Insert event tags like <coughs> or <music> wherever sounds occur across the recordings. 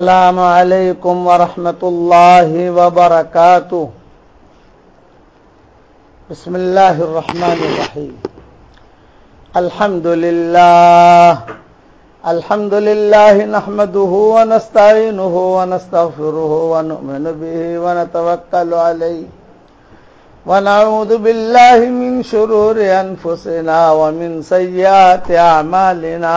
السلام عليكم ورحمة الله وبركاته بسم الله الرحمن الرحيم الحمد لله الحمد لله نحمده ونستعينه ونستغفره ونؤمن به ونتوكل عليه ونعوذ بالله من شرور أنفسنا ومن سيئات أعمالنا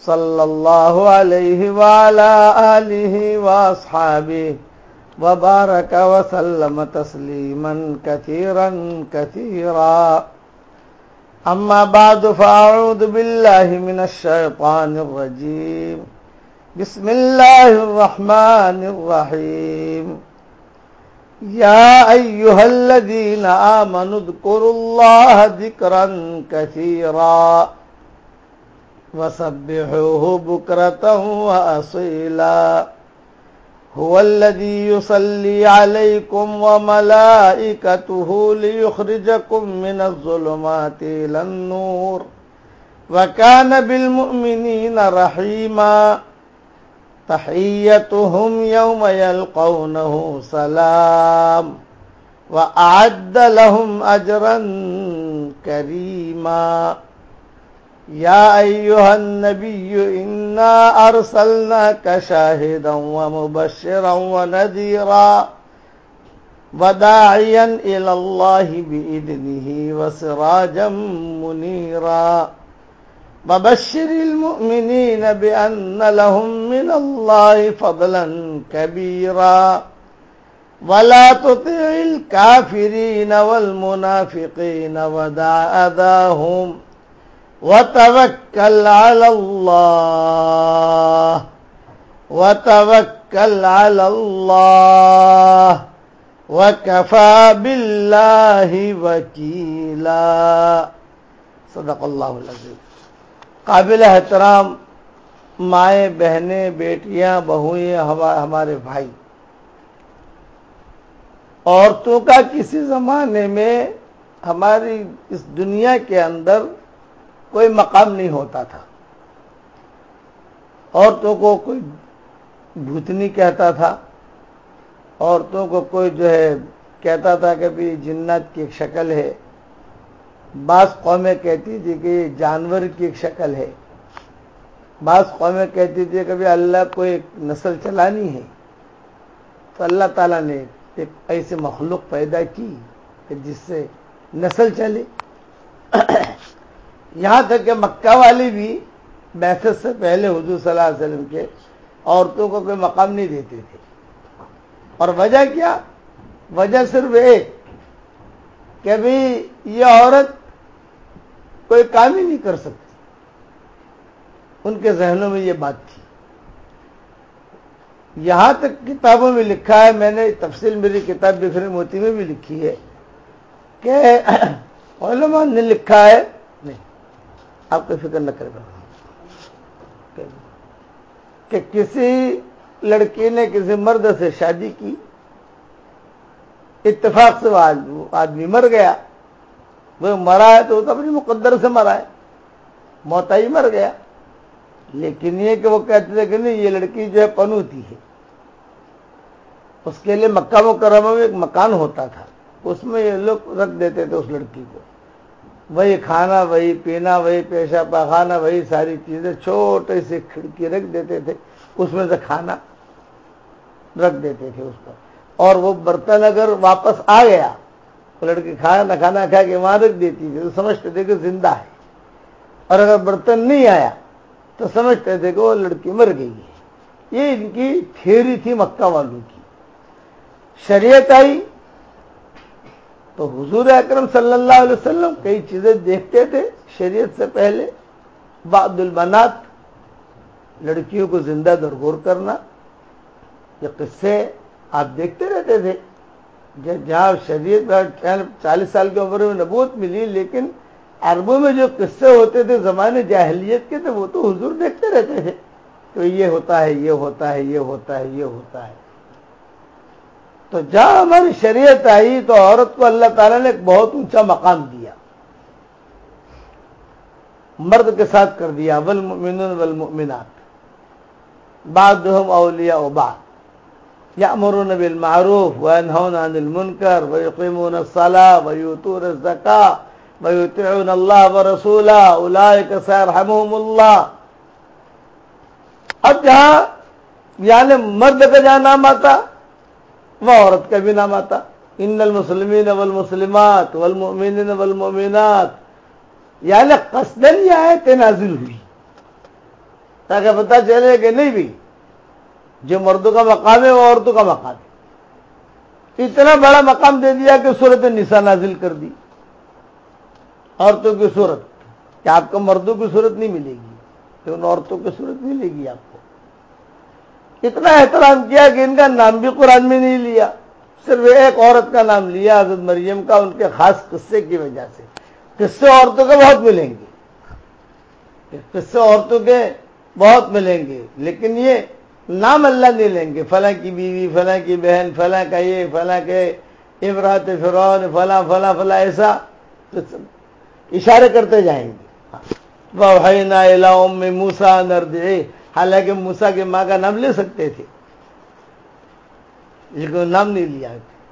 صلى الله عليه وعلى آله وأصحابه وبارك وسلم تسليما كثيرا كثيرا. أما بعد فأعوذ بالله من الشيطان الرجيم. بسم الله الرحمن الرحيم. يا أيها الذين آمنوا اذكروا الله ذكرا كثيرا. وسبحوه بكرة وأصيلا. هو الذي يصلي عليكم وملائكته ليخرجكم من الظلمات إلى النور. وكان بالمؤمنين رحيما. تحيتهم يوم يلقونه سلام. وأعد لهم أجرا كريما. يا أيها النبي إنا أرسلناك شاهدا ومبشرا ونذيرا وداعيا إلى الله بإذنه وسراجا منيرا وبشر المؤمنين بأن لهم من الله فضلا كبيرا ولا تطع الكافرين والمنافقين ودع أذاهم وتوكل على الله وتوكل على الله وكفى بالله وكيلا صدق اللہ العظیم۔ قابل احترام، مائیں، بہنیں، بیٹیاں بہویں ہمارے بھائی۔ عورتوں کا کسی زمانے میں ہماری اس دنیا کے اندر کوئی مقام نہیں ہوتا تھا۔ عورتوں کو کوئی بھوتنی کہتا تھا، عورتوں کو کوئی جو ہے کہتا تھا کہ بھی جنت کی ایک شکل ہے۔ بعض قومیں کہتی تھی کہ یہ جانور کی ایک شکل ہے۔ بعض قومیں کہتی تھی کہ بھی اللہ کو ایک نسل چلانی ہے۔ تو اللہ تعالیٰ نے ایک ایسے مخلوق پیدا کی کہ جس سے نسل چلے۔ یہاں تک کہ مکہ والی بھی بحثت سے پہلے حضور صلی اللہ علیہ وسلم کے عورتوں کو کوئی مقام نہیں دیتے تھے۔ اور وجہ کیا؟ وجہ صرف ایک، کہ بھی یہ عورت کوئی کام ہی نہیں کر سکتی۔ ان کے ذہنوں میں یہ بات تھی۔ یہاں تک کتابوں میں لکھا ہے، میں نے تفصیل میری کتاب بکھرے موتی میں بھی لکھی ہے، کہ <coughs> علماء نے لکھا ہے آپ کو فکر نہ کرے کہ کسی لڑکی نے کسی مرد سے شادی کی، اتفاق سے وہ آدمی مر گیا۔ وہ مرا ہے تو اپنی مقدر سے مرا ہے۔ موتا ہی مر گیا۔ لیکن یہ کہ وہ کہتے تھے کہ نہیں، یہ لڑکی جو ہے پنوتی ہے۔ اس کے لیے مکہ مکرمہ میں ایک مکان ہوتا تھا۔ اس میں یہ لوگ رکھ دیتے تھے اس لڑکی کو۔ وہی کھانا، وہی پینا، وہی پیشہ پخانا وہی ساری چیزیں چھوٹے سے کھڑکی رکھ دیتے تھے، اس میں سے کھانا رکھ دیتے تھے اس پر۔ اور وہ برتن اگر واپس آ گیا، وہ لڑکی کھانا نہ کھانا کھا کے وہاں رکھ دیتی تھی، تو سمجھتے تھے کہ زندہ ہے۔ اور اگر برتن نہیں آیا، تو سمجھتے تھے کہ وہ لڑکی مر گئی ہے۔ یہ ان کی تھیوری تھی مکہ والوں کی۔ شریعت آئی تو حضور اکرم صلی اللہ علیہ وسلم کئی چیزیں دیکھتے تھے شریعت سے پہلے، بعد البنات، لڑکیوں کو زندہ درگور کرنا، یہ قصے آپ دیکھتے رہتے تھے۔ جہاں شریعت چالیس سال کی عمر میں نبوت ملی، لیکن عربوں میں جو قصے ہوتے تھے زمانے جاہلیت کے تھے وہ تو حضور دیکھتے رہتے تھے۔ تو یہ ہوتا ہے، یہ ہوتا ہے، یہ ہوتا ہے، یہ ہوتا ہے۔ تو جہاں ہماری شریعت آئی تو عورت کو اللہ تعالیٰ نے ایک بہت اونچا مقام دیا۔ مرد کے ساتھ کر دیا۔ والمؤمنون والمؤمنات۔ بعضهم اولیاء بعض۔ یامرون بالمعروف وینهون عن المنکر ویقیمون الصلاة ویؤتون الزکاة ویطیعون اللہ ورسولہ اولئک سیرحمهم اللہ۔ اب جہاں یعنی مرد کا جہاں نام آتا۔ وہ عورت کا بھی نام آتا۔ ان المسلمین والمسلمات والمؤمنین والمؤمنات۔ یعنی قصدن یہ آیت نازل ہوئی۔ تاکہ پتہ چلے کہ نہیں بھی، جو مردوں کا مقام ہے وہ عورتوں کا مقام ہے۔ اتنا بڑا مقام دے دیا کہ صورت نسا نازل کر دی۔ عورتوں کی صورت۔ کہ آپ کو مردوں کی صورت نہیں ملے گی کہ ان عورتوں کی صورت ملے گی آپ کو۔ اتنا احترام کیا کہ ان کا نام بھی قرآن میں نہیں لیا۔ صرف ایک عورت کا نام لیا، حضرت مریم کا، ان کے خاص قصے کی وجہ سے۔ قصے عورتوں کے بہت ملیں گے۔ قصے عورتوں کے بہت ملیں گے۔ لیکن یہ نام اللہ نہیں لیں گے۔ فلاں کی بیوی، فلاں کی بہن، فلاں کا یہ، فلاں کے عبرات فرعون، فلاں فلاں فلاں، ایسا اشارے کرتے جائیں گے۔ وہ موسا نرد حالانکہ موسا کے ماں کا نام لے سکتے تھے۔ لیکن نام نہیں لیا۔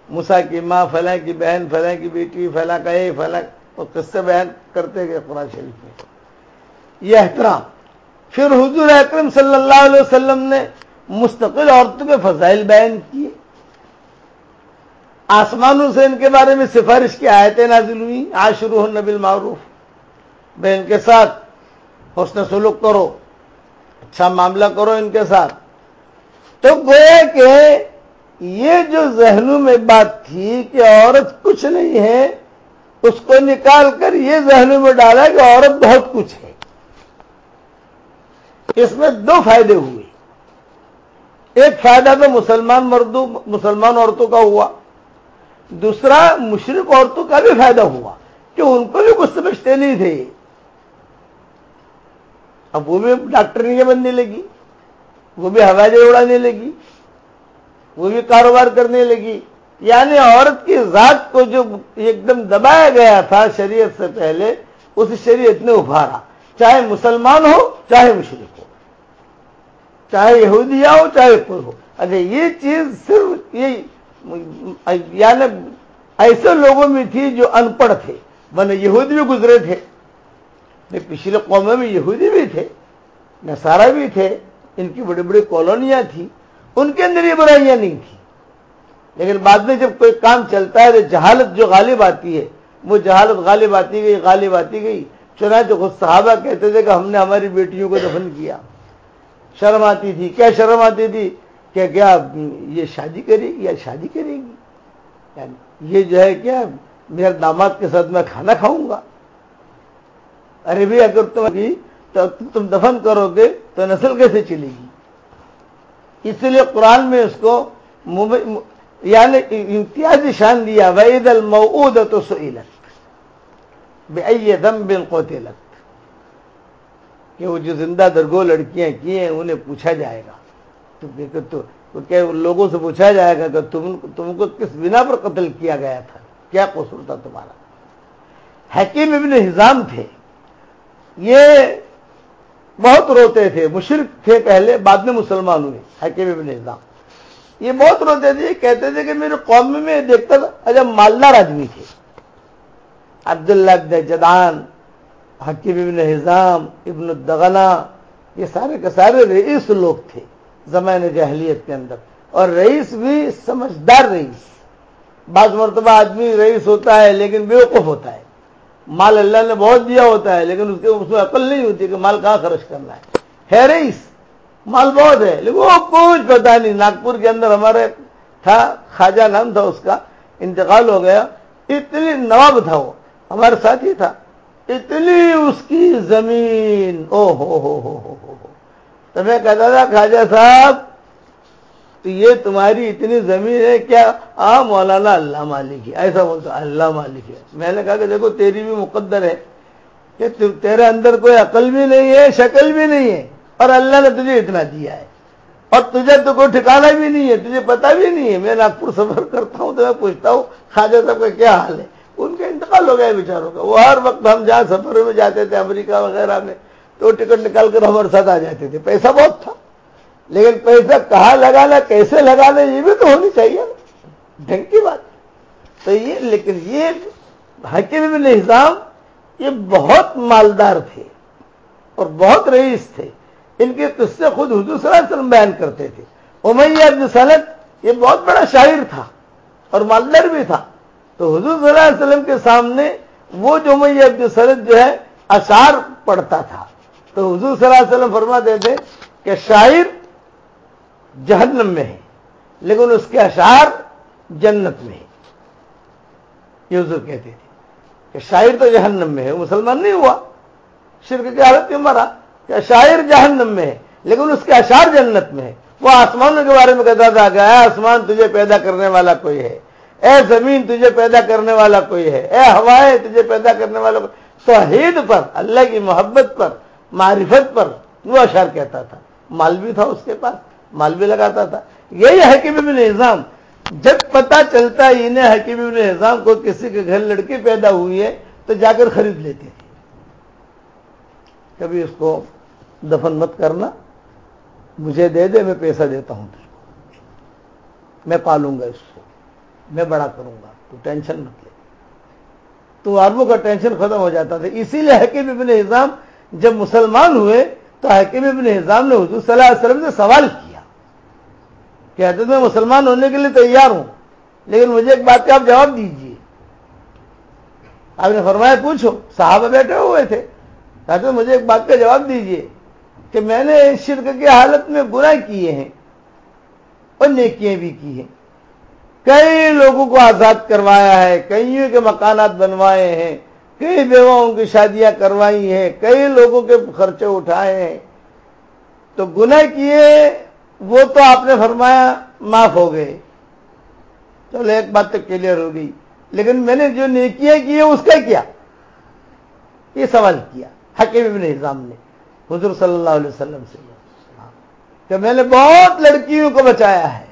موسا کی ماں فلاں کی بہن، فلاں کی بیٹی، فلاں کا یہ، فلاں وہ قصے بیان کرتے گئے قرآن شریف میں۔ یہ احترام۔ پھر حضور اکرم صلی اللہ علیہ وسلم نے مستقل عورتوں کے فضائل بیان کیے۔ آسمانوں سے ان کے بارے میں سفارش کی آیتیں نازل ہوئی آشرو نبی معروف بہن کے ساتھ حسن سلوک کرو۔ اچھا معاملہ کرو ان کے ساتھ۔ تو گویا کہ یہ جو ذہنوں میں بات تھی کہ عورت کچھ نہیں ہے، اس کو نکال کر یہ ذہنوں میں ڈالا کہ عورت بہت کچھ ہے۔ اس میں دو فائدے ہوئے۔ ایک فائدہ تو مسلمان مردوں، مسلمان عورتوں کا ہوا۔ دوسرا، مشرق عورتوں کا بھی فائدہ ہوا کہ ان کو بھی کچھ سمجھتے نہیں تھے۔ اب وہ بھی ڈاکٹر بننے لگی، وہ بھی ہوائی جہاز اڑانے لگی، وہ بھی کاروبار کرنے لگی۔ یعنی عورت کی ذات کو جو ایک دم دبایا گیا تھا شریعت سے پہلے، اس شریعت نے ابھارا۔ چاہے مسلمان ہو، چاہے مشرق ہو، چاہے یہودیا ہو، چاہے کوئی ہو۔ اچھا یہ چیز صرف یہ یعنی ایسے لوگوں میں تھی جو ان پڑھ تھے بنے یہودی بھی گزرے تھے۔ پچھلے قوموں میں یہودی بھی تھے نسارا بھی تھے، ان کی بڑی بڑی کالونیاں تھیں، ان کے اندر یہ برائیاں نہیں تھیں۔ لیکن بعد میں جب کوئی کام چلتا ہے تو جہالت جو غالب آتی ہے، وہ جہالت غالب آتی گئی، غالب آتی گئی۔ چنانچہ خود صحابہ کہتے تھے کہ ہم نے ہماری بیٹیوں کو دفن کیا۔ شرم آتی تھی۔ کیا شرم آتی تھی؟ کہ کیا یہ شادی کرے گی یا شادی کرے گی؟ یعنی یہ جو ہے کیا، میرے داماد کے ساتھ میں کھانا کھاؤں گا؟ ارے بھی اگر تم تو تم دفن کرو گے تو نسل کیسے چلے گی؟ اس لیے قرآن میں اس کو یعنی امتیازی شان دیا وعید المعود تو سعیلت بے دم بن قوتلت کہ وہ جو زندہ درگو لڑکیاں کی ہیں، انہیں پوچھا جائے گا۔ تو کہ لوگوں سے پوچھا جائے گا کہ تم تم کو کس بنا پر قتل کیا گیا تھا؟ کیا قصور تھا تمہارا؟ حکیم ابن ہزام تھے۔ یہ بہت روتے تھے مشرق تھے پہلے، بعد میں مسلمان ہوئے، حکیم ابن ہزام یہ بہت روتے تھے کہتے تھے کہ میرے قوم میں دیکھتا تھا اچھا مالدار آدمی تھے۔ عبداللہ ابن جدان حکیم ابن حزام، ابن الدغنا، یہ سارے کے سارے رئیس لوگ تھے زمانے جہلیت کے اندر۔ اور رئیس بھی سمجھدار رئیس۔ بعض مرتبہ آدمی رئیس ہوتا ہے، لیکن بیوقوف ہوتا ہے۔ مال اللہ نے بہت دیا ہوتا ہے، لیکن اس کے اس میں عقل نہیں ہوتی کہ مال کہاں خرچ کرنا ہے۔ ہے رئیس مال بہت ہے، لیکن وہ کچھ پتا نہیں۔ ناگپور کے اندر ہمارے تھا، خواجہ نام تھا اس کا، انتقال ہو گیا۔ اتنی نواب تھا وہ، ہمارے ساتھ ہی تھا۔ اتنی اس کی زمین۔ او ہو ہو ہو ہو ہو۔ تو میں کہتا تھا، خواجہ صاحب تو یہ تمہاری اتنی زمین ہے، کیا؟ آ مولانا اللہ مالک ہے۔ ایسا بولتا اللہ مالک ہے۔ میں نے کہا کہ دیکھو، تیری بھی مقدر ہے کہ تیرے اندر کوئی عقل بھی نہیں ہے، شکل بھی نہیں ہے، اور اللہ نے تجھے اتنا دیا ہے۔ اور تجھے تو کوئی ٹھکانا بھی نہیں ہے، تجھے پتا بھی نہیں ہے۔ میں ناگپور سفر کرتا ہوں تو میں پوچھتا ہوں، خواجہ صاحب کا کیا حال ہے؟ ان کا انتقال ہو گیا بیچاروں کا۔ وہ ہر وقت ہم جہاں سفر میں جاتے تھے، امریکہ وغیرہ میں، تو ٹکٹ نکال کر ہمارے ساتھ آ جاتے تھے۔ پیسہ بہت تھا۔ لیکن پیسہ کہاں لگانا، کیسے لگانا، یہ بھی تو ہونی چاہیے نا۔ ڈھنگ کی بات۔ تو یہ، لیکن یہ حکیم بن نظام یہ بہت مالدار تھے اور بہت رئیس تھے۔ ان کے قصے خود حضور صلی اللہ علیہ وسلم بیان کرتے تھے۔ امیہ ابن سلط، یہ بہت بڑا شاعر تھا اور مالدار بھی تھا۔ تو حضور صلی اللہ علیہ وسلم کے سامنے وہ جو امیہ ابن سلط جو ہے، اشعار پڑھتا تھا۔ تو حضور صلی اللہ علیہ وسلم فرماتے تھے کہ شاعر جہنم میں ہے، لیکن اس کے اشعار جنت میں ہے یہ حضور کہتے تھے کہ شاعر تو جہنم میں ہے مسلمان نہیں ہوا۔ شرک کی حالت میں مرا کہ شاعر جہنم میں ہے، لیکن اس کے اشعار جنت میں ہے۔ وہ آسمانوں کے بارے میں کہتا تھا کہ اے آسمان، تجھے پیدا کرنے والا کوئی ہے۔ اے زمین، تجھے پیدا کرنے والا کوئی ہے۔ اے ہوائیں، تجھے پیدا کرنے والا کوئی توحید پر، اللہ کی محبت پر، معرفت پر وہ اشعار کہتا تھا۔ مال بھی تھا اس کے پاس۔ مال بھی لگاتا تھا۔ یہی حکیم ابن نظام جب پتا چلتا انہیں حکیم ابن نظام کو کسی کے گھر لڑکی پیدا ہوئی ہے، تو جا کر خرید لیتے تھے کبھی اس کو دفن مت کرنا۔ مجھے دے دے، میں پیسہ دیتا ہوں میں پالوں گا اس کو۔ میں بڑا کروں گا۔ تو ٹینشن مت لے۔ تو اربوں کا ٹینشن ختم ہو جاتا تھا۔ اسی لیے حکیم ابن نظام جب مسلمان ہوئے، تو حکیم ابن نظام نے حضور صلی اللہ علیہ وسلم سے سوال کیا۔ کہ حضرت میں مسلمان ہونے کے لیے تیار ہوں، لیکن مجھے ایک بات کا آپ جواب دیجیے آپ نے فرمایا، پوچھو، صحابہ بیٹھے ہوئے تھے۔ حضرت مجھے ایک بات کا جواب دیجیے کہ میں نے شرک کی حالت میں گناہ کیے ہیں اور نیکیاں بھی کی ہیں۔ کئی لوگوں کو آزاد کروایا ہے، کئیوں کے مکانات بنوائے ہیں، کئی بیواؤں کی شادیاں کروائی ہیں، کئی لوگوں کے خرچے اٹھائے ہیں۔ تو گناہ کیے وہ تو آپ نے فرمایا معاف ہو گئے۔ چلو ایک بات تو کلیئر ہو گئی۔ لیکن میں نے جو نیکیاں کی اس کا کیا۔ یہ سوال کیا۔ حکیم ابن نظام نے حضور صلی اللہ علیہ وسلم سے۔ کہ میں نے بہت لڑکیوں کو بچایا ہے۔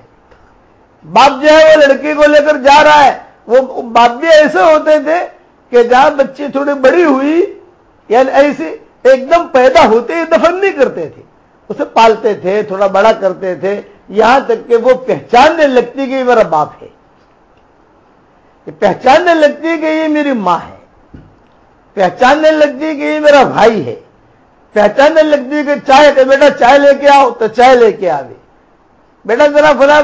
باپ جو ہے وہ لڑکی کو لے کر جا رہا ہے۔ وہ باپ بھی ایسے ہوتے تھے کہ جہاں بچی تھوڑی بڑی ہوئی یعنی ایسی ایک دم پیدا ہوتے ہی دفن نہیں کرتے تھے۔ اسے پالتے تھے، تھوڑا بڑا کرتے تھے، یہاں تک کہ وہ پہچاننے لگتی کہ یہ میرا باپ ہے۔ پہچاننے لگتی کہ یہ میری ماں ہے۔ پہچاننے لگتی کہ یہ میرا بھائی ہے۔ پہچاننے لگتی کہ چائے، کہ بیٹا چائے لے کے آؤ تو چائے لے کے آوے۔ بیٹا ذرا فلاں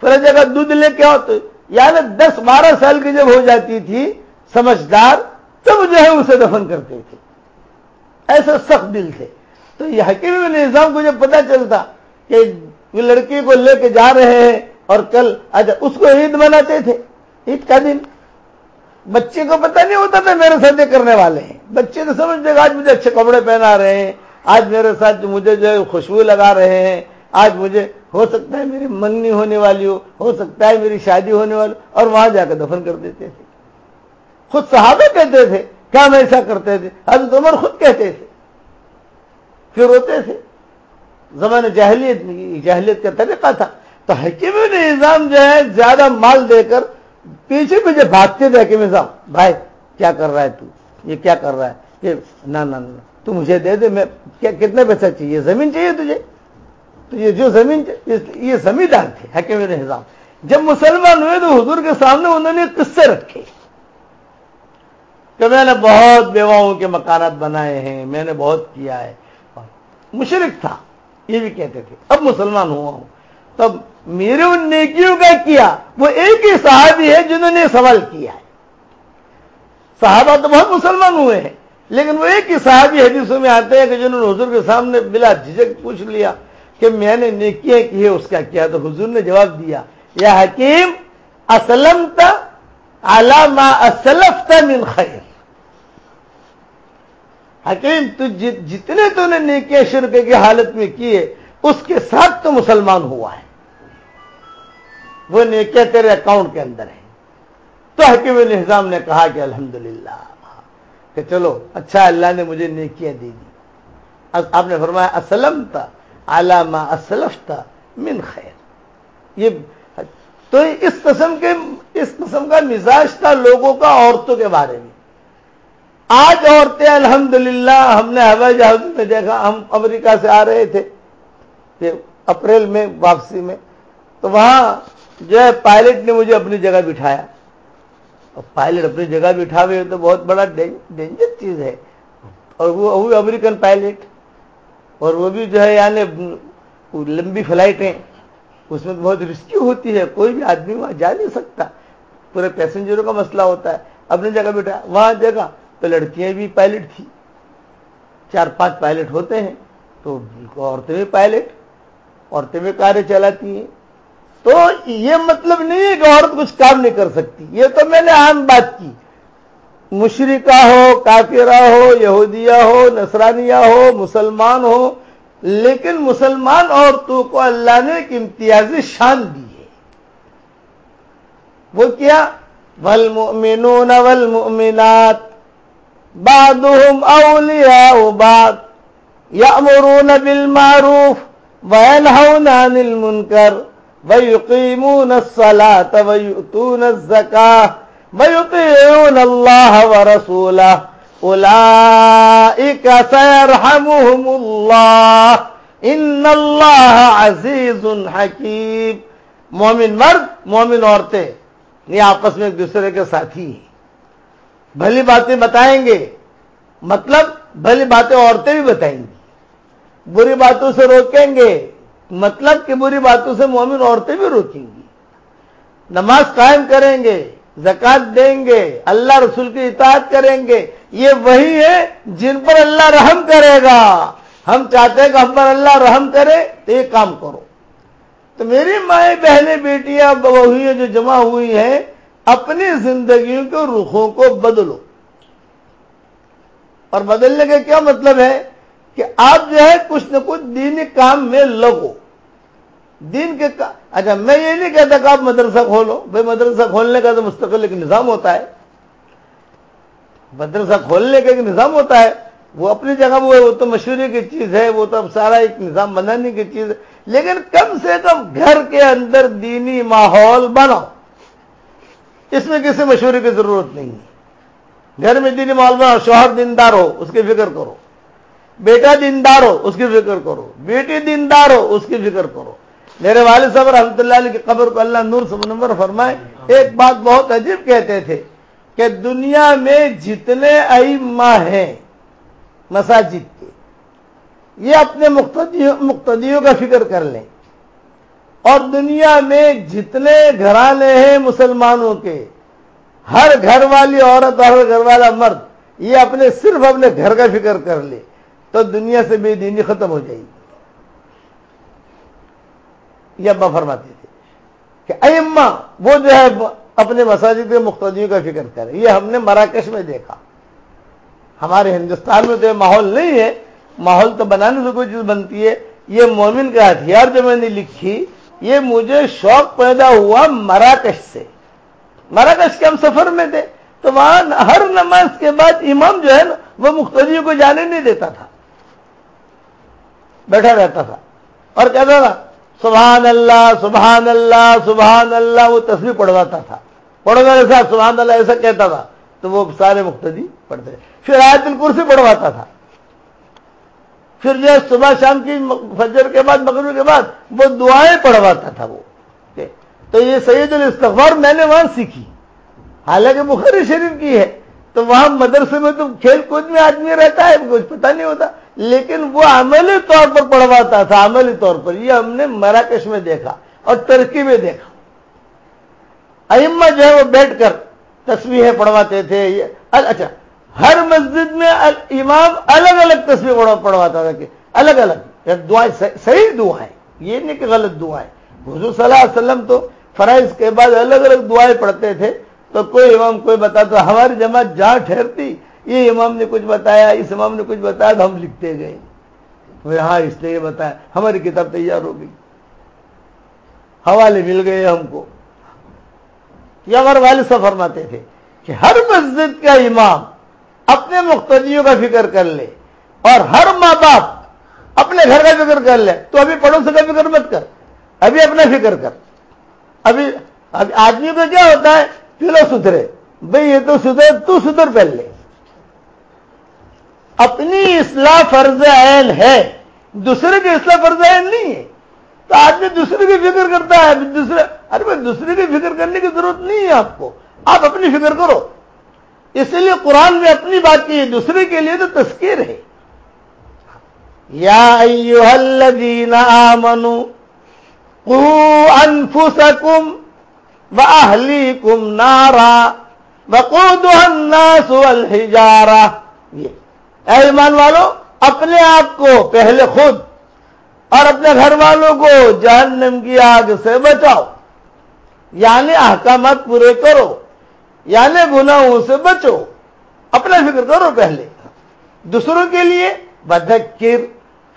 فلاں جگہ دودھ لے کے آؤ تو یعنی دس بارہ سال کی جب ہو جاتی تھی، سمجھدار، تب جو ہے اسے دفن کرتے تھے۔ ایسے سخت دل تھے۔ تو یہ حکیم نظام کو جب پتا چلتا کہ وہ لڑکی کو لے کے جا رہے ہیں اور کل اچھا اس کو عید مناتے تھے، عید کا دن۔ بچے کو پتہ نہیں ہوتا تھا میرے ساتھ یہ کرنے والے ہیں۔ بچے تو سمجھتے کہ آج مجھے اچھے کپڑے پہنا رہے ہیں، آج میرے ساتھ مجھے جو ہے خوشبو لگا رہے ہیں، آج مجھے ہو سکتا ہے میری منگنی ہونے والی ہو ہو سکتا ہے میری شادی ہونے والی اور وہاں جا کے دفن کر دیتے تھے۔ خود صحابہ کہتے تھے، کیا ہم ایسا کرتے تھے؟ حضرت عمر خود کہتے تھے۔ پھر روتے تھے۔ زمان جہلیت جہلیت کا طریقہ تھا۔ تو حکیم نظام جو ہے، زیادہ مال دے کر پیچھے پیچھے بھاگتے تھے حکیم نظام۔ بھائی، کیا کر رہا ہے تو؟ یہ کیا کر رہا ہے؟ یہ نہ نہ تو مجھے دے دے، میں کیا کتنے پیسہ چاہیے؟ زمین چاہیے تجھے؟ تو یہ جو زمین یہ زمیندار تھے حکیم نظام۔ جب مسلمان ہوئے تو حضور کے سامنے انہوں نے قصے رکھے۔ کہ میں نے بہت بیواؤں کے مکانات بنائے ہیں، میں نے بہت کیا ہے۔ مشرق تھا، یہ بھی کہتے تھے۔ اب مسلمان ہوا ہوں۔ تب میرے ان نیکیوں کا کیا؟ وہ ایک ہی صحابی ہے جنہوں نے سوال کیا ہے۔ صحابہ تو بہت مسلمان ہوئے ہیں، لیکن وہ ایک ہی صحابی حدیثوں میں آتے ہیں کہ جنہوں نے حضور کے سامنے بلا جھجک پوچھ لیا کہ میں نے نیکیاں کی ہے اس کا کیا؟ تو حضور نے جواب دیا، یا حکیم اسلم تھا علامہ اسلف من خیر۔ حکیم، تو جتنے تو نے نیکیاں شرک کی حالت میں کیے، اس کے ساتھ تو مسلمان ہوا ہے۔ وہ نیکیاں تیرے اکاؤنٹ کے اندر ہیں۔ تو حکیم الحضام نے کہا کہ الحمدللہ، کہ چلو اچھا اللہ نے مجھے نیکیاں دی دی۔ آپ نے فرمایا اسلم تھا علامہ اسلف تھا من خیر۔ یہ تو اس قسم کے اس قسم کا مزاج تھا لوگوں کا، عورتوں کے بارے میں۔ آج عورتیں الحمدللہ ہم نے ہوائی جہاز میں دیکھا، ہم امریکہ سے آ رہے تھے اپریل میں واپسی میں، تو وہاں جو ہے پائلٹ نے مجھے اپنی جگہ بٹھایا۔ اور پائلٹ اپنی جگہ بٹھا ہوئے تو بہت بڑا ڈینجر چیز ہے۔ اور وہ امریکن پائلٹ۔ اور وہ بھی جو ہے یعنی لمبی فلائٹیں، اس میں بہت رسکی ہوتی ہے، کوئی بھی آدمی وہاں جا نہیں سکتا۔ پورے پیسنجروں کا مسئلہ ہوتا ہے۔ اپنی جگہ بیٹھا وہاں جگہ تو لڑکیاں بھی پائلٹ تھی چار پانچ پائلٹ ہوتے ہیں، تو عورتیں بھی پائلٹ عورتیں بھی کاریں چلاتی ہیں۔ تو یہ مطلب نہیں ہے کہ عورت کچھ کام نہیں کر سکتی۔ یہ تو میں نے عام بات کی۔ مشرقہ ہو، کافرہ ہو، یہودیہ ہو، نصرانیہ ہو، مسلمان ہو، لیکن مسلمان عورتوں کو اللہ نے ایک امتیازی شان دی ہے۔ وہ کیا؟ والمؤمنون والمؤمنات بعضهم اولیاء بعض یامرون بالمعروف وینهون عن المنکر ويقيمون الصلاة ويؤتون الزكاة ويطيعون الله ورسوله أولئك سيرحمهم الله إن الله عزيز حكيم مومن مرد مومن عورتیں یہ آپس میں ایک دوسرے کے ساتھی ہیں۔ بھلی باتیں بتائیں گے۔ مطلب بھلی باتیں عورتیں بھی بتائیں گی۔ بری باتوں سے روکیں گے۔ مطلب کہ بری باتوں سے مومن عورتیں بھی روکیں گی۔ نماز قائم کریں گے زکات دیں گے، اللہ رسول کی اطاعت کریں گے۔ یہ وہی ہے جن پر اللہ رحم کرے گا۔ ہم چاہتے ہیں کہ ہم پر اللہ رحم کرے تو یہ کام کرو۔ تو میری مائیں بہنیں بیٹیاں بہوئیں جو جمع ہوئی ہیں اپنی زندگیوں کے رخوں کو بدلو۔ اور بدلنے کا کیا مطلب ہے کہ آپ جو ہے کچھ نہ کچھ دینی کام میں لگو۔ دین کے اچھا میں یہ نہیں کہتا کہ آپ مدرسہ کھولو۔ بھائی، مدرسہ کھولنے کا تو مستقل ایک نظام ہوتا ہے۔ مدرسہ کھولنے کا ایک نظام ہوتا ہے۔ وہ اپنی جگہ وہ وہ تو مشورے کی چیز ہے، وہ تو اب سارا ایک نظام بنانے کی چیز ہے۔ لیکن کم سے کم گھر کے اندر دینی ماحول بناؤ۔ اس میں کسی مشورے کی ضرورت نہیں ہے۔ گھر میں دینی ماحول بناؤ شوہر دیندار ہو، اس کی فکر کرو۔ بیٹا دیندار ہو، اس کی فکر کرو۔ بیٹی دیندار ہو، اس کی فکر کرو۔ میرے والد صاحب رحمۃ اللہ علیہ کی قبر کو اللہ نور سے منور فرمائے۔ ایک بات بہت عجیب کہتے تھے کہ دنیا میں جتنے ائمہ ہیں مساجد کے، یہ اپنے مقتدیوں کا فکر کر لیں۔ اور دنیا میں جتنے گھرانے ہیں مسلمانوں کے، ہر گھر والی عورت اور ہر گھر والا مرد، یہ اپنے صرف اپنے گھر کا فکر کر لے، تو دنیا سے بے دینی ختم ہو جائے گی۔ یہ ابا فرماتے تھے کہ ایما وہ جو ہے اپنے مساجد کے مختلف کا فکر کرے۔ یہ ہم نے مراکش میں دیکھا۔ ہمارے ہندوستان میں تو یہ ماحول نہیں ہے۔ ماحول تو بنانے سے کوئی چیز بنتی ہے۔ یہ مومن کا ہتھیار جو میں نے لکھی یہ مجھے شوق پیدا ہوا مراکش سے۔ مراکش کے ہم سفر میں تھے، تو وہاں ہر نماز کے بعد امام جو ہے نا، وہ مختلف کو جانے نہیں دیتا تھا۔ بیٹھا رہتا تھا۔ اور کہتا تھا، سبحان اللہ سبحان اللہ سبحان اللہ، وہ تصویر پڑھواتا تھا۔ پڑھوا ایسا سبحان اللہ، ایسا کہتا تھا۔ تو وہ سارے مختدی پڑھتے پھر آیت الکرسی پڑھواتا تھا۔ پھر جو صبح شام کی فجر کے بعد، مغرب کے بعد، وہ دعائیں پڑھواتا تھا وہ تو یہ سید الاستغفار میں نے وہاں سیکھی۔ حالانکہ بخاری شریف کی ہے، تو وہاں مدرسے میں تو کھیل کود میں آدمی رہتا ہے، کچھ پتہ نہیں ہوتا، لیکن وہ عملی طور پر پڑھواتا تھا، عملی طور پر۔ یہ ہم نے مراکش میں دیکھا اور ترکی میں دیکھا۔ ائمہ جو ہے وہ بیٹھ کر تصویریں پڑھواتے تھے اچھا ہر مسجد میں امام الگ الگ تصویر پڑھواتا تھا کہ الگ الگ دعائیں صحیح دعائیں یہ نہیں کہ غلط دعائیں حضور صلی اللہ علیہ وسلم تو فرائض کے بعد الگ الگ دعائیں پڑھتے تھے، تو کوئی امام کوئی بتاتا، ہماری جماعت جہاں ٹھہرتی، یہ امام نے کچھ بتایا، اس امام نے کچھ بتایا، تو ہم لکھتے گئے۔ ہاں اس نے یہ بتایا، ہماری کتاب تیار ہو گئی۔ حوالے مل گئے ہم کو۔ یہ ہمارے والد صاحب فرماتے تھے کہ ہر مسجد کا امام اپنے مقتدیوں کا فکر کر لے اور ہر ماں باپ اپنے گھر کا فکر کر لے تو ابھی پڑوس کا فکر مت کر، ابھی اپنا فکر کر۔ ابھی ابھی آدمی کو کیا ہوتا ہے؟ پلو سدھرے۔ بھئی یہ تو سدھر تو سدھر پہل لے اپنی اصلاح فرض عین ہے، دوسرے کی اصلاح فرض عین نہیں ہے۔ تو آدمی دوسرے کی فکر کرتا ہے، دوسرے، ارے بھائی دوسرے کی فکر کرنے کی ضرورت نہیں ہے آپ کو۔ آپ اپنی فکر کرو۔ اس لیے قرآن میں اپنی بات کی دوسرے کے لیے تو تذکیر ہے۔ یا الذین آمنوا قو انفسکم و نارا وقودها الناس والحجارہ۔ یہ، اے ایمان والو، اپنے آپ کو پہلے خود اور اپنے گھر والوں کو جہنم کی آگ سے بچاؤ۔ یعنی احکامات پورے کرو۔ یعنی گناہوں سے بچو۔ اپنا فکر کرو پہلے۔ دوسروں کے لیے بدکر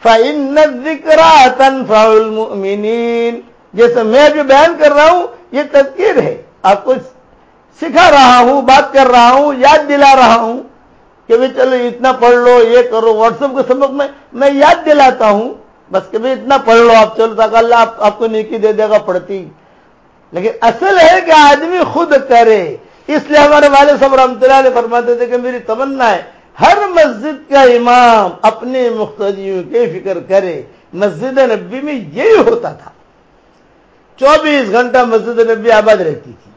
فن ذکرا تنفع المؤمنین جیسے میں جو بیان کر رہا ہوں یہ تذکیر ہے۔ آپ کو سکھا رہا ہوں بات کر رہا ہوں یاد دلا رہا ہوں کہ بھی چلو اتنا پڑھ لو یہ کرو واٹس ایپ کے سبق میں میں یاد دلاتا ہوں۔ بس کہ بھی اتنا پڑھ لو آپ چلو تاکہ اللہ آپ, آپ کو نیکی دے دے گا پڑھتی۔ لیکن اصل ہے کہ آدمی خود کرے۔ اس لیے ہمارے والد صاحب رحمۃ اللہ علیہ فرماتے تھے کہ میری تمنا ہے، ہر مسجد کا امام اپنے مختلف کی فکر کرے۔ مسجد نبی میں یہی ہوتا تھا۔ چوبیس گھنٹہ مسجد نبی آباد رہتی تھی۔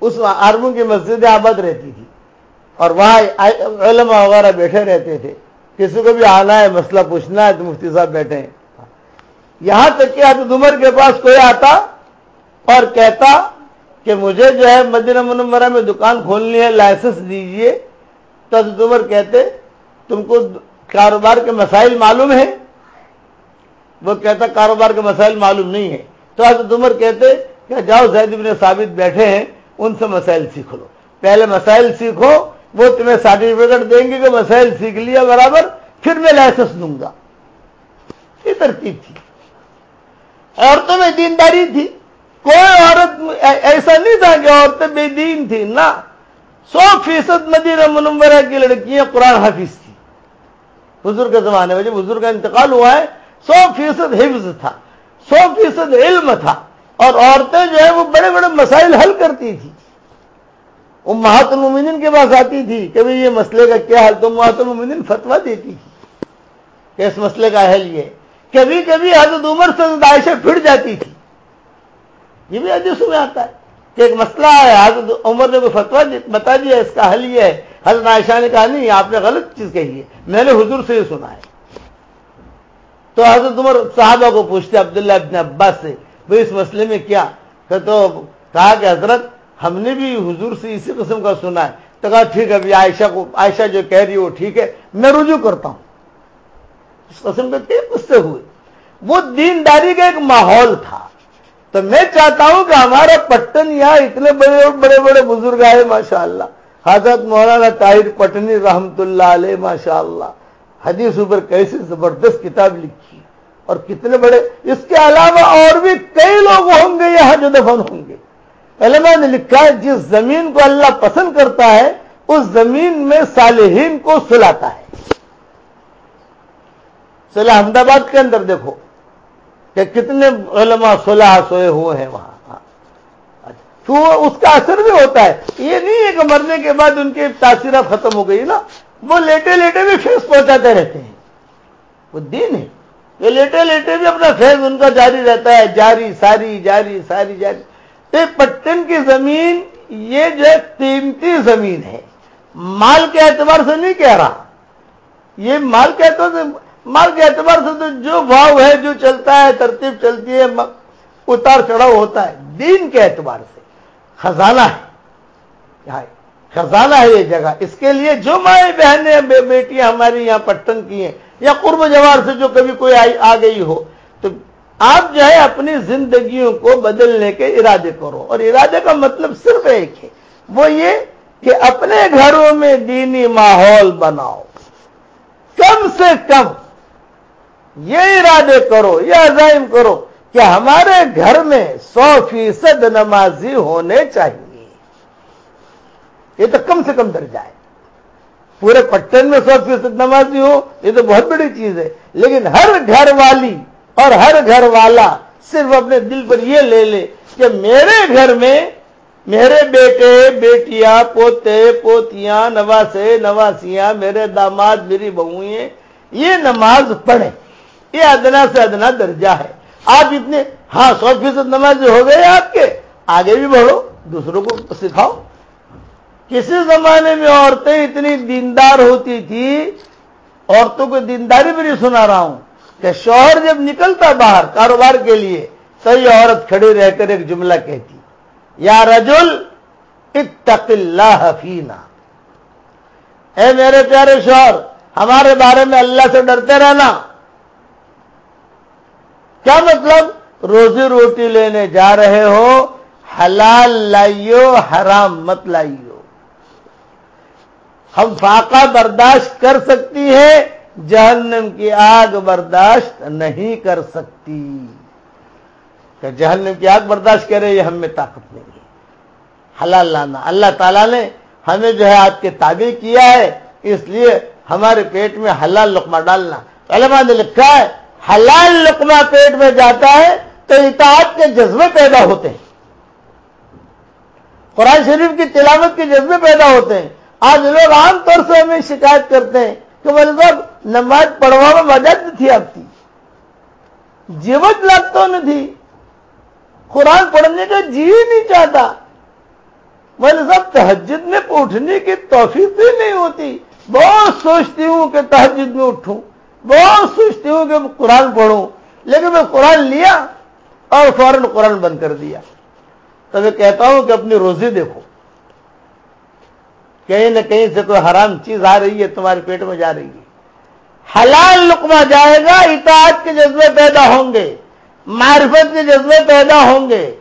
اس آرموں کی مسجد آباد رہتی تھی۔ اور وہاں علماء وغیرہ بیٹھے رہتے تھے۔ کسی کو بھی آنا ہے، مسئلہ پوچھنا ہے تو مفتی صاحب بیٹھے ہیں۔ یہاں تک کہ حضرت عمر کے پاس کوئی آتا اور کہتا کہ مجھے جو ہے مدینہ منورہ میں دکان کھولنی ہے لائسنس دیجیے۔ تو حضرت عمر کہتے، تم کو کاروبار کے مسائل معلوم ہیں؟ وہ کہتا، کاروبار کے مسائل معلوم نہیں ہے تو حضرت عمر کہتے، کہ جاؤ زید ابن ثابت بیٹھے ہیں، ان سے مسائل سیکھ لو۔ پہلے مسائل سیکھو، وہ تمہیں سرٹیفکیٹ دیں گے کہ مسائل سیکھ لیا، برابر، پھر میں لائسنس دوں گا۔ یہ ترتیب تھی۔ عورتوں میں دینداری تھی۔ کوئی عورت ایسا نہیں تھا کہ عورتیں بے دین تھی، نہ۔ سو فیصد مدینہ منورہ کی لڑکیاں قرآن حافظ تھی۔ حضور کے زمانے میں جب حضور کا انتقال ہوا ہے، سو فیصد حفظ تھا، سو فیصد علم تھا۔ اور عورتیں جو ہے وہ بڑے بڑے مسائل حل کرتی تھی۔ وہ محت المومنین کے پاس آتی تھی کہ یہ مسئلے کا کیا حل، تو محت المومنین فتوا دیتی تھی کہ اس مسئلے کا حل یہ۔ کبھی کبھی حضرت عمر سے عائشہ پھر جاتی تھی۔ یہ بھی حدیثوں میں آتا ہے کہ ایک مسئلہ ہے، حضرت عمر نے کوئی فتوا بتا دیا اس کا حل یہ ہے۔ حضرت عائشہ نے کہا، نہیں، آپ نے غلط چیز کہی ہے۔ میں نے حضور سے یہ سنا ہے۔ تو حضرت عمر صحابہ کو پوچھتے، عبداللہ ابن عباس سے وہ اس مسئلے میں کیا؟ کہ تو کہا کہ حضرت، ہم نے بھی حضور سے اسی قسم کا سنا ہے۔ تو کہا، ٹھیک ہے، ابھی عائشہ کو عائشہ جو کہہ رہی ہے وہ ٹھیک ہے، میں رجوع کرتا ہوں۔ اس قسم کے تھے اس سے ہوئے۔ وہ دینداری کا ایک ماحول تھا۔ تو میں چاہتا ہوں کہ ہمارا پٹن یہاں اتنے بڑے بڑے بڑے بزرگ آئے ماشاء اللہ حضرت مولانا طاہر پٹنی رحمت اللہ علیہ ماشاء اللہ حدیث اوپر کیسی زبردست کتاب لکھی۔ اور کتنے بڑے۔ اس کے علاوہ اور بھی کئی لوگ ہوں گے، یہاں جو دفن ہوں گے۔ علماء نے لکھا ہے، جس زمین کو اللہ پسند کرتا ہے، اس زمین میں صالحین کو سلاتا ہے۔ صلاح احمد آباد کے اندر دیکھو۔ کہ کتنے علماء صلاح سوئے ہوئے ہیں وہاں۔ تو اس کا اثر بھی ہوتا ہے۔ یہ نہیں ہے کہ مرنے کے بعد ان کی تاثیرات ختم ہو گئی نا۔ وہ لیٹے لیٹے بھی فیس پہنچاتے رہتے ہیں۔ وہ دین ہے۔ یہ لیٹے لیٹے بھی اپنا فیض ان کا جاری رہتا ہے۔ جاری، ساری جاری ساری، جاری۔ پٹن کی زمین، یہ جو ہے قیمتی زمین ہے۔ مال کے اعتبار سے نہیں کہہ رہا۔ یہ مال کے اعتبار سے مال کے اعتبار سے تو جو بھاؤ ہے، جو چلتا ہے، ترتیب چلتی ہے اتار چڑھاؤ ہوتا ہے۔ دین کے اعتبار سے۔ خزانہ ہے۔ خزانہ ہے یہ جگہ۔ اس کے لیے جو مائیں بہنیں بیٹیاں ہماری یہاں پٹن کی ہیں، یا قرب جوار سے جو کبھی کوئی آ گئی ہو، تو آپ جو ہے اپنی زندگیوں کو بدلنے کے ارادے کرو۔ اور ارادے کا مطلب صرف ایک ہے۔ وہ یہ کہ اپنے گھروں میں دینی ماحول بناؤ۔ کم سے کم یہ ارادے کرو، یہ عزائم کرو کہ ہمارے گھر میں سو فیصد نمازی ہونے چاہیے۔ یہ تو کم سے کم درجہ ہے۔ پورے پٹن میں سو فیصد نمازی ہو، یہ تو بہت بڑی چیز ہے۔ لیکن ہر گھر والی اور ہر گھر والا صرف اپنے دل پر یہ لے لے کہ میرے گھر میں میرے بیٹے، بیٹیاں، پوتے، پوتیاں، نواسے، نواسیاں، میرے داماد، میری بہویں یہ نماز پڑھیں۔ یہ ادنا سے ادنا درجہ ہے۔ آپ اتنے ہاں سو فیصد نماز ہو گئے آپ کے۔ آگے بھی بڑھو، دوسروں کو سکھاؤ۔ کسی زمانے میں عورتیں اتنی دیندار ہوتی تھی، عورتوں کو دینداری بھی نہیں سنا رہا ہوں، کہ شوہر جب نکلتا باہر کاروبار کے لیے، تو یہ عورت کھڑی رہ کر ایک جملہ کہتی، یا رجل، اتق اللہ فینا اے میرے پیارے شوہر، ہمارے بارے میں اللہ سے ڈرتے رہنا۔ کیا مطلب؟ روزی روٹی لینے جا رہے ہو، حلال لائیو، حرام مت لائیو۔ ہم فاقہ برداشت کر سکتی ہے جہنم کی آگ برداشت نہیں کر سکتی۔ کہ جہنم کی آگ برداشت کرے، یہ ہم میں طاقت نہیں ہے۔ حلال لانا۔ اللہ تعالیٰ نے ہمیں جو ہے آپ کے تابع کیا ہے، اس لیے ہمارے پیٹ میں حلال لقمہ ڈالنا۔ علماء نے لکھا ہے حلال لقمہ پیٹ میں جاتا ہے تو اطاعت کے جذبے پیدا ہوتے ہیں۔ قرآن شریف کی تلاوت کے جذبے پیدا ہوتے ہیں۔ آج لوگ عام طور سے ہمیں شکایت کرتے ہیں کہ بولے صاحب، نماز پڑھوا میں مدد نہیں تھی آپ کی۔ جیوت لگتا نہیں تھی۔ قرآن پڑھنے کا جی ہی نہیں چاہتا۔ بولے صاحب، تہجد میں اٹھنے کی توفیق بھی نہیں ہوتی۔ بہت سوچتی ہوں کہ تہجد میں اٹھوں۔ بہت سوچتی ہوں کہ میں قرآن پڑھوں۔ لیکن میں قرآن لیا اور فوراً قرآن بند کر دیا۔ تو میں کہتا ہوں کہ اپنی روزی دیکھو۔ کہیں نہ کہیں سے کوئی حرام چیز آ رہی ہے، تمہارے پیٹ میں جا رہی ہے۔ حلال لقمہ جائے گا، اطاعت کے جذبے پیدا ہوں گے، معرفت کے جذبے پیدا ہوں گے۔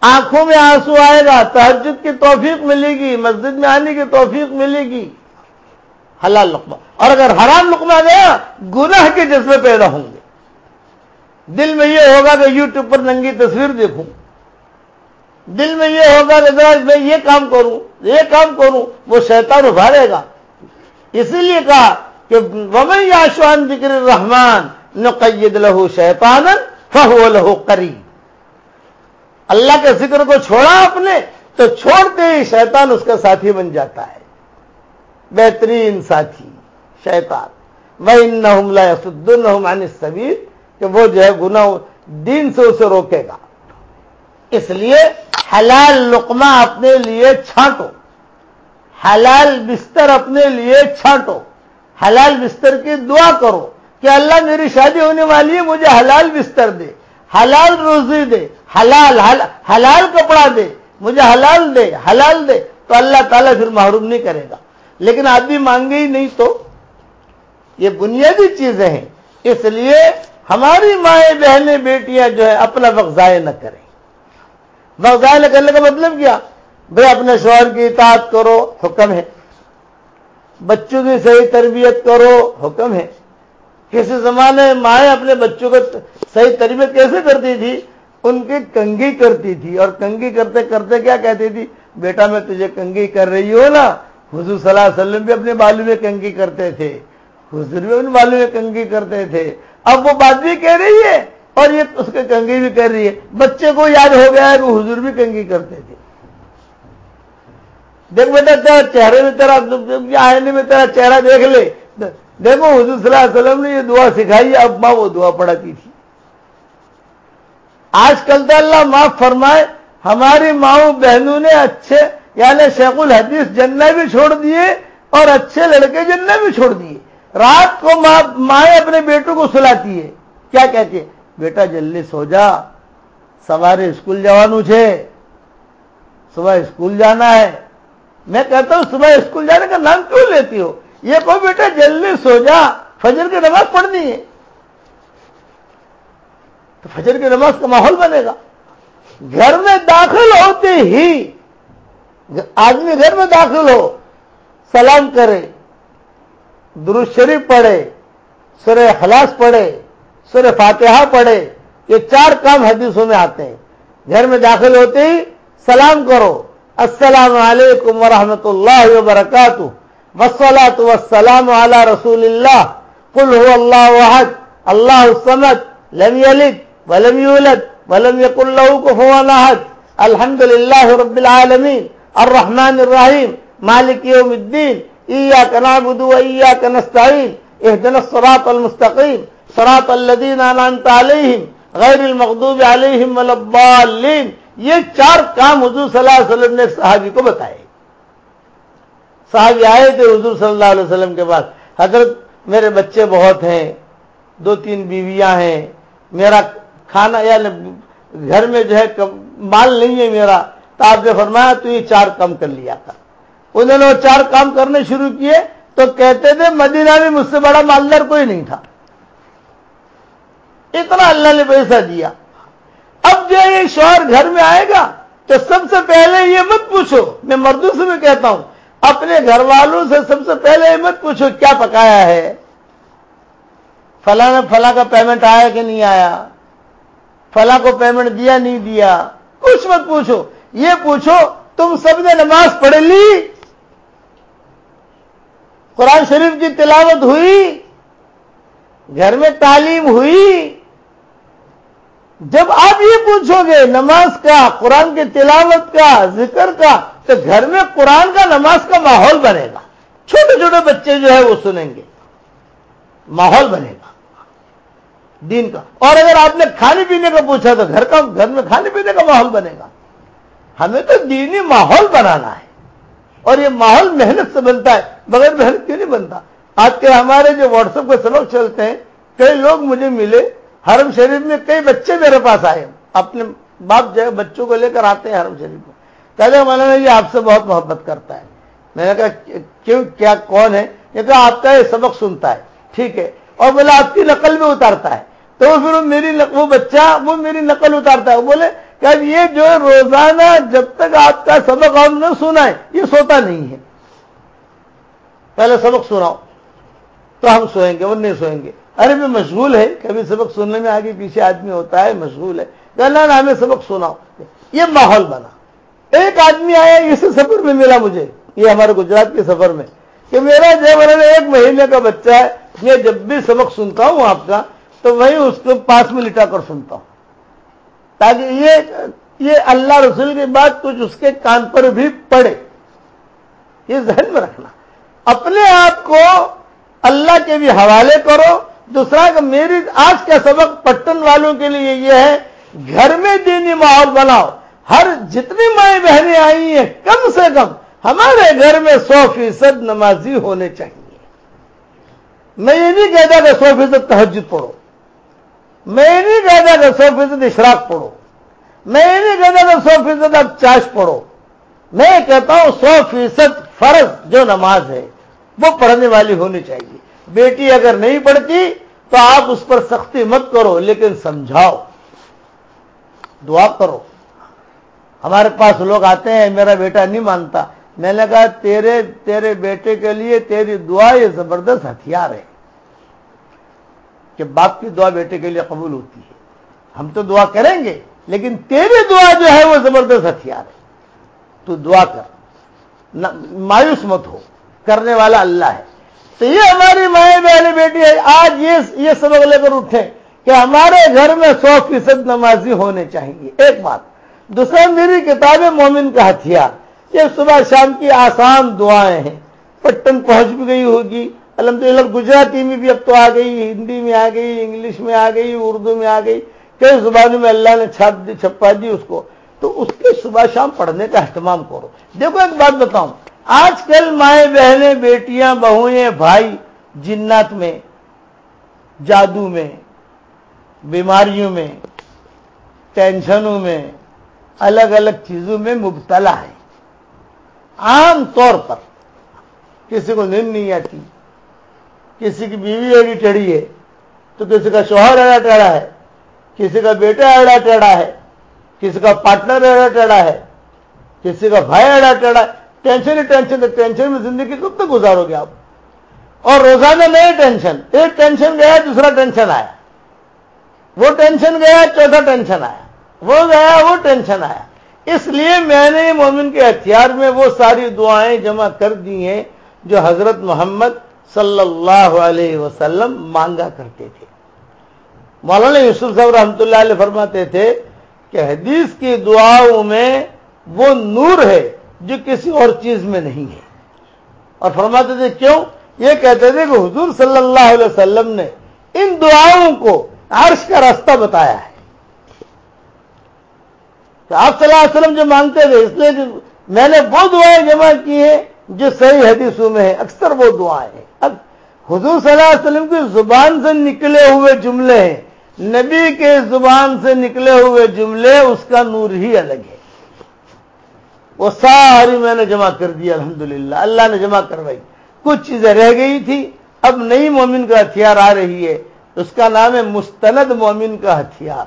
آنکھوں میں آنسو آئے گا تحجد کی توفیق ملے گی، مسجد میں آنے کی توفیق ملے گی۔ حلال لقمہ۔ اور اگر حرام لقمہ گیا گناہ کے جذبے پیدا ہوں گے۔ دل میں یہ ہوگا کہ یوٹیوب پر ننگی تصویر دیکھوں۔ دل میں یہ ہوگا کہ میں یہ کام کروں، یہ کام کروں، وہ شیطان ابھارے گا۔ اسی لیے کہا کہ ومن آشوان ذکر رحمان نقید لہو شیطان فہو لہو قریب اللہ کے ذکر کو چھوڑا آپ نے تو چھوڑتے ہی شیطان اس کا ساتھی بن جاتا ہے۔ بہترین ساتھی۔ شیطان۔ وہ نہ سدن سبیر کہ وہ جو ہے گنا دین سے اسے روکے گا۔ اس لیے حلال لقمہ اپنے لیے چھانٹو۔ حلال بستر اپنے لیے چھانٹو۔ حلال بستر کی دعا کرو کہ اللہ میری شادی ہونے والی ہے، مجھے حلال بستر دے، حلال روزی دے، حلال حلال کپڑا دے، مجھے حلال دے حلال دے۔ تو اللہ تعالیٰ پھر محروم نہیں کرے گا۔ لیکن آدمی مانگے ہی نہیں تو یہ بنیادی چیزیں ہیں۔ اس لیے ہماری مائیں بہنیں بیٹیاں جو ہے اپنا وقت ضائع نہ کریں۔ وقت ضائع نہ کرنے کا مطلب کیا؟ بھائی اپنے شوہر کی اطاعت کرو، حکم ہے۔ بچوں کی صحیح تربیت کرو، حکم ہے۔ کسی زمانے میں مائیں اپنے بچوں کو صحیح تربیت کیسے کرتی تھی؟ ان کی کنگھی کرتی تھی۔ اور کنگھی کرتے کرتے کیا کہتی تھی؟ بیٹا میں تجھے کنگھی کر رہی ہوں نا۔ حضور صلی اللہ علیہ وسلم بھی اپنے بالو میں کنگھی کرتے تھے۔ حضور بھی اپنے میں کنگھی کرتے تھے۔ اب وہ بات بھی کہہ رہی ہے اور یہ اس کے کنگھی بھی کر رہی ہے۔ بچے کو یاد ہو گیا ہے کہ حضور بھی کنگھی کرتے تھے۔ دیکھ بیٹا، تیرا چہرے میں تیرا آئینے میں تیرا چہرہ دیکھ لے۔ دیکھو، حضور صلی اللہ علیہ وسلم نے یہ دعا سکھائی، اب ماں وہ دعا پڑھاتی تھی۔ آج کل تو اللہ معاف فرمائے، ہماری ماؤں بہنوں نے اچھے یعنی شیخ الحدیث جنہ بھی چھوڑ دیے اور اچھے لڑکے جنہ بھی چھوڑ دیے۔ رات کو ماں مائیں اپنے بیٹوں کو سلاتی ہے کیا کہتے بیٹا جلدی سو جا۔ سوارے اسکول جوانوں چھے صبح اسکول جانا ہے۔ میں کہتا ہوں، صبح اسکول جانے کا نام کیوں لیتی ہو؟ یہ کو بیٹا جلدی سو جا۔ فجر کی نماز پڑھنی ہے۔ تو فجر کی نماز کا ماحول بنے گا۔ گھر میں داخل ہوتے ہی، آدمی گھر میں داخل ہو، سلام کرے۔ درست شریف پڑھے سر خلاص پڑھے سر فاتحہ پڑھے، یہ چار کام حدیثوں میں آتے ہیں۔ گھر میں داخل ہوتے ہی سلام کرو۔ السلام علیکم ورحمۃ اللہ وبرکاتہ۔ وسلاۃ وسلام علی رسول اللہ۔ قل هو اللہ وحد اللہ الصمد۔ لم يلد ولم يولد ولم يكن له كفوا احد۔ الحمد لله رب العالمين الرحمن الرحيم مالك يوم الدين اياك نعبد واياك نستعين اهدنا الصراط المستقيم صراط الذين عليهم غیر المغضوب علیہم ولا الضالین یہ چار کام حضور صلی اللہ علیہ وسلم نے صحابی کو بتائے۔ صحابی آئے تھے حضور صلی اللہ علیہ وسلم کے بعد حضرت میرے بچے بہت ہیں، دو تین بیویاں ہیں، میرا کھانا یعنی گھر میں جو ہے مال نہیں ہے میرا۔ تو آپ نے فرمایا تو یہ چار کام کر لیا تھا۔ انہوں نے وہ چار کام کرنے شروع کیے تو کہتے تھے مدینہ میں مجھ سے بڑا مالدار کوئی نہیں تھا۔ اتنا اللہ نے پیسہ دیا۔ اب جو یہ شوہر گھر میں آئے گا تو سب سے پہلے یہ مت پوچھو، میں مردوں سے بھی کہتا ہوں، اپنے گھر والوں سے سب سے پہلے یہ مت پوچھو کیا پکایا ہے۔ فلاں نے فلاں کا پیمنٹ آیا کہ نہیں آیا؟ فلاں کو پیمنٹ دیا، نہیں دیا؟ کچھ مت پوچھو۔ یہ پوچھو، تم سب نے نماز پڑھ لی؟ قرآن شریف کی تلاوت ہوئی، گھر میں تعلیم ہوئی۔ جب آپ یہ پوچھو گے، نماز کا، قرآن کی تلاوت کا، ذکر کا، تو گھر میں قرآن کا نماز کا ماحول بنے گا۔ چھوٹے چھوٹے بچے جو ہے وہ سنیں گے۔ ماحول بنے گا۔ دین کا۔ اور اگر آپ نے کھانے پینے کا پوچھا تو گھر کا، گھر میں کھانے پینے کا ماحول بنے گا۔ ہمیں تو دینی ماحول بنانا ہے۔ اور یہ ماحول محنت سے بنتا ہے، بغیر محنت کیوں نہیں بنتا؟ آج کے ہمارے جو واٹس ایپ کے سبق چلتے ہیں، کئی لوگ مجھے ملے، حرم شریف میں کئی بچے میرے پاس آئے اپنے باپ جو ہے، بچوں کو لے کر آتے ہیں حرم شریف میں۔ کہتے مولانا یہ آپ سے بہت محبت کرتا ہے۔ میں نے کہا کیوں؟ کیا کون ہے؟ یہ کہا، آپ کا یہ سبق سنتا ہے۔ ٹھیک ہے۔ اور بولے آپ کی نقل بھی اتارتا ہے۔ تو پھر میری وہ بچہ، وہ میری نقل اتارتا ہے۔ وہ بولے کہ یہ جو روزانہ جب تک آپ کا سبق آپ نے سنا ہے، یہ سوتا نہیں ہے۔ پہلے سبق سناؤ، تو ہم سوئیں گے، وہ نہیں سوئیں گے۔ ارے، میں مشغول ہے، کبھی سبق سننے میں آگے پیچھے آدمی ہوتا ہے، مشغول ہے۔ کہنا نا ہمیں سبق سناؤ۔ یہ ماحول بنا۔ ایک آدمی آیا اسی سفر میں ملا مجھے، یہ ہمارے گجرات کے سفر میں، کہ میرا جو ایک مہینے کا بچہ ہے، میں جب بھی سبق سنتا ہوں آپ کا، تو وہی اس کو پاس میں لٹا کر سنتا ہوں۔ تاکہ یہ یہ اللہ رسول کی بات کچھ اس کے کان پر بھی پڑے۔ یہ ذہن میں رکھنا۔ اپنے آپ کو اللہ کے بھی حوالے کرو۔ دوسرا کہ میری آج کا سبق پٹن والوں کے لیے یہ ہے، گھر میں دینی ماحول بناؤ۔ ہر جتنی مائیں بہنیں آئی ہیں، کم سے کم ہمارے گھر میں سو فیصد نمازی ہونے چاہیے۔ میں یہ نہیں کہتا کہ سو فیصد تحجد پڑھو۔ میں یہ نہیں کہتا کہ سو فیصد اشراق پڑھو۔ میں یہ نہیں کہتا کہ سو فیصد اب چاش پڑھو۔ میں کہتا ہوں سو فیصد فرض جو نماز ہے، وہ پڑھنے والی ہونی چاہیے۔ بیٹی اگر نہیں پڑھتی تو آپ اس پر سختی مت کرو، لیکن سمجھاؤ۔ دعا کرو۔ ہمارے پاس لوگ آتے ہیں، میرا بیٹا نہیں مانتا۔ میں نے کہا، تیرے تیرے بیٹے کے لیے تیری دعا یہ زبردست ہتھیار ہے۔ کہ باپ کی دعا بیٹے کے لیے قبول ہوتی ہے۔ ہم تو دعا کریں گے، لیکن تیری دعا جو ہے وہ زبردست ہتھیار ہے۔ تو دعا کر۔ مایوس مت ہو۔ کرنے والا اللہ ہے۔ تو یہ ہماری مائیں بہنیں بیٹی ہے آج یہ یہ سبق لے کر اٹھے کہ ہمارے گھر میں سو فیصد نمازی ہونے چاہیے۔ ایک بات۔ دوسرا، میری کتاب مومن کا ہتھیار۔ یہ صبح شام کی آسان دعائیں ہیں۔ پٹن پہنچ بھی گئی ہوگی۔ الحمد للہ گجراتی میں بھی اب تو آ گئی، ہندی میں آ گئی، انگلش میں آ گئی، اردو میں آ گئی۔ کئی زبانوں میں اللہ نے چھاپ دی، چھپا دی اس کو۔ تو اس کے صبح شام پڑھنے کا اہتمام کرو۔ دیکھو ایک بات بتاؤں۔ آج کل مائیں بہنیں، بیٹیاں بہویں بھائی، جنات میں، جادو میں، بیماریوں میں، ٹینشنوں میں، الگ الگ چیزوں میں مبتلا ہے عام طور پر کسی کو نیند نہیں آتی۔ کسی کی بیوی ایڑی ٹیڑھی ہے، تو کسی کا شوہر ایڑا ٹیڑھا ہے، کسی کا بیٹا ایڑا ٹیڑھا ہے، کسی کا پارٹنر ایڑا ٹیڑھا ہے، کسی کا بھائی ایڑا ٹیڑھا ہے، ٹینشن ہی ٹینشن ٹینشن میں زندگی کب تک گزارو گے آپ؟ اور روزانہ نئے ٹینشن، ایک ٹینشن گیا، دوسرا ٹینشن آیا۔ وہ ٹینشن گیا، چوتھا ٹینشن آیا۔ وہ گیا، وہ ٹینشن آیا۔ اس لیے میں نے مومن کے ہتھیار میں وہ ساری دعائیں جمع کر دی ہیں جو حضرت محمد صلی اللہ علیہ وسلم مانگا کرتے تھے۔ مولانا یوسف صاحب رحمۃ اللہ علیہ فرماتے تھے کہ حدیث کی دعاؤں میں وہ نور ہے جو کسی اور چیز میں نہیں ہے۔ اور فرماتے تھے کیوں؟ یہ کہتے تھے کہ حضور صلی اللہ علیہ وسلم نے ان دعاؤں کو عرش کا راستہ بتایا ہے۔ تو آپ صلی اللہ علیہ وسلم جو مانگتے تھے، اس لیے میں نے وہ دعائیں جمع کی ہیں جو صحیح حدیثوں میں ہیں اکثر وہ دعائیں ہیں۔ اب حضور صلی اللہ علیہ وسلم کی زبان سے نکلے ہوئے جملے ہیں۔ نبی کے زبان سے نکلے ہوئے جملے، اس کا نور ہی الگ ہے۔ وہ ساری میں نے جمع کر دیا الحمدللہ، اللہ نے جمع کروائی۔ کچھ چیزیں رہ گئی تھی، اب نئی مومن کا ہتھیار آ رہی ہے۔ اس کا نام ہے مستند مومن کا ہتھیار۔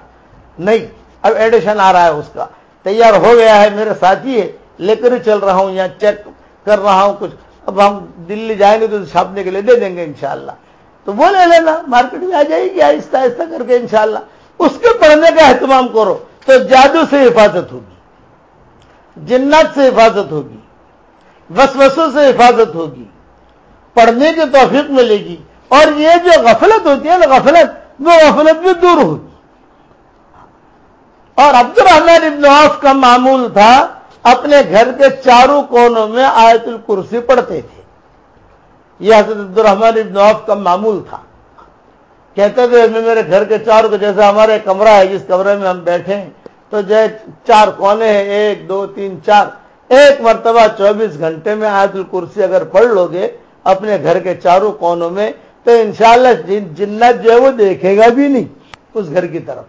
نہیں، اب ایڈیشن آ رہا ہے اس کا۔ تیار ہو گیا ہے میرے ساتھی ہے لے کر چل رہا ہوں یہاں چیک کر رہا ہوں کچھ۔ اب ہم دلی جائیں گے تو چھاپنے کے لیے دے دیں گے انشاءاللہ۔ تو وہ لے لینا، مارکیٹ میں آ جائے گی، آہستہ آہستہ کر کے انشاءاللہ۔ اس کے پڑھنے کا اہتمام کرو تو جادو سے حفاظت ہوگی، جنت سے حفاظت ہوگی، وسوسوں سے حفاظت ہوگی، پڑھنے کی توفیق ملے گی۔ اور یہ جو غفلت ہوتی ہے نا، غفلت، وہ غفلت بھی دور ہوگی۔ اور عبد الرحمان ابن عوف کا معمول تھا اپنے گھر کے چاروں کونوں میں آیت الکرسی پڑھتے تھے۔ یہ حضرت الرحمان ابن عوف کا معمول تھا۔ کہتے تھے، میں میرے گھر کے چاروں کو، جیسے ہمارے کمرہ ہے، جس کمرے میں ہم بیٹھے ہیں تو جو چار کونے ہیں، ایک، دو، تین، چار۔ ایک مرتبہ چوبیس گھنٹے میں آیت الکرسی اگر پڑھ لو گے اپنے گھر کے چاروں کونوں میں، تو انشاءاللہ جنت جو ہے، وہ دیکھے گا بھی نہیں، اس گھر کی طرف۔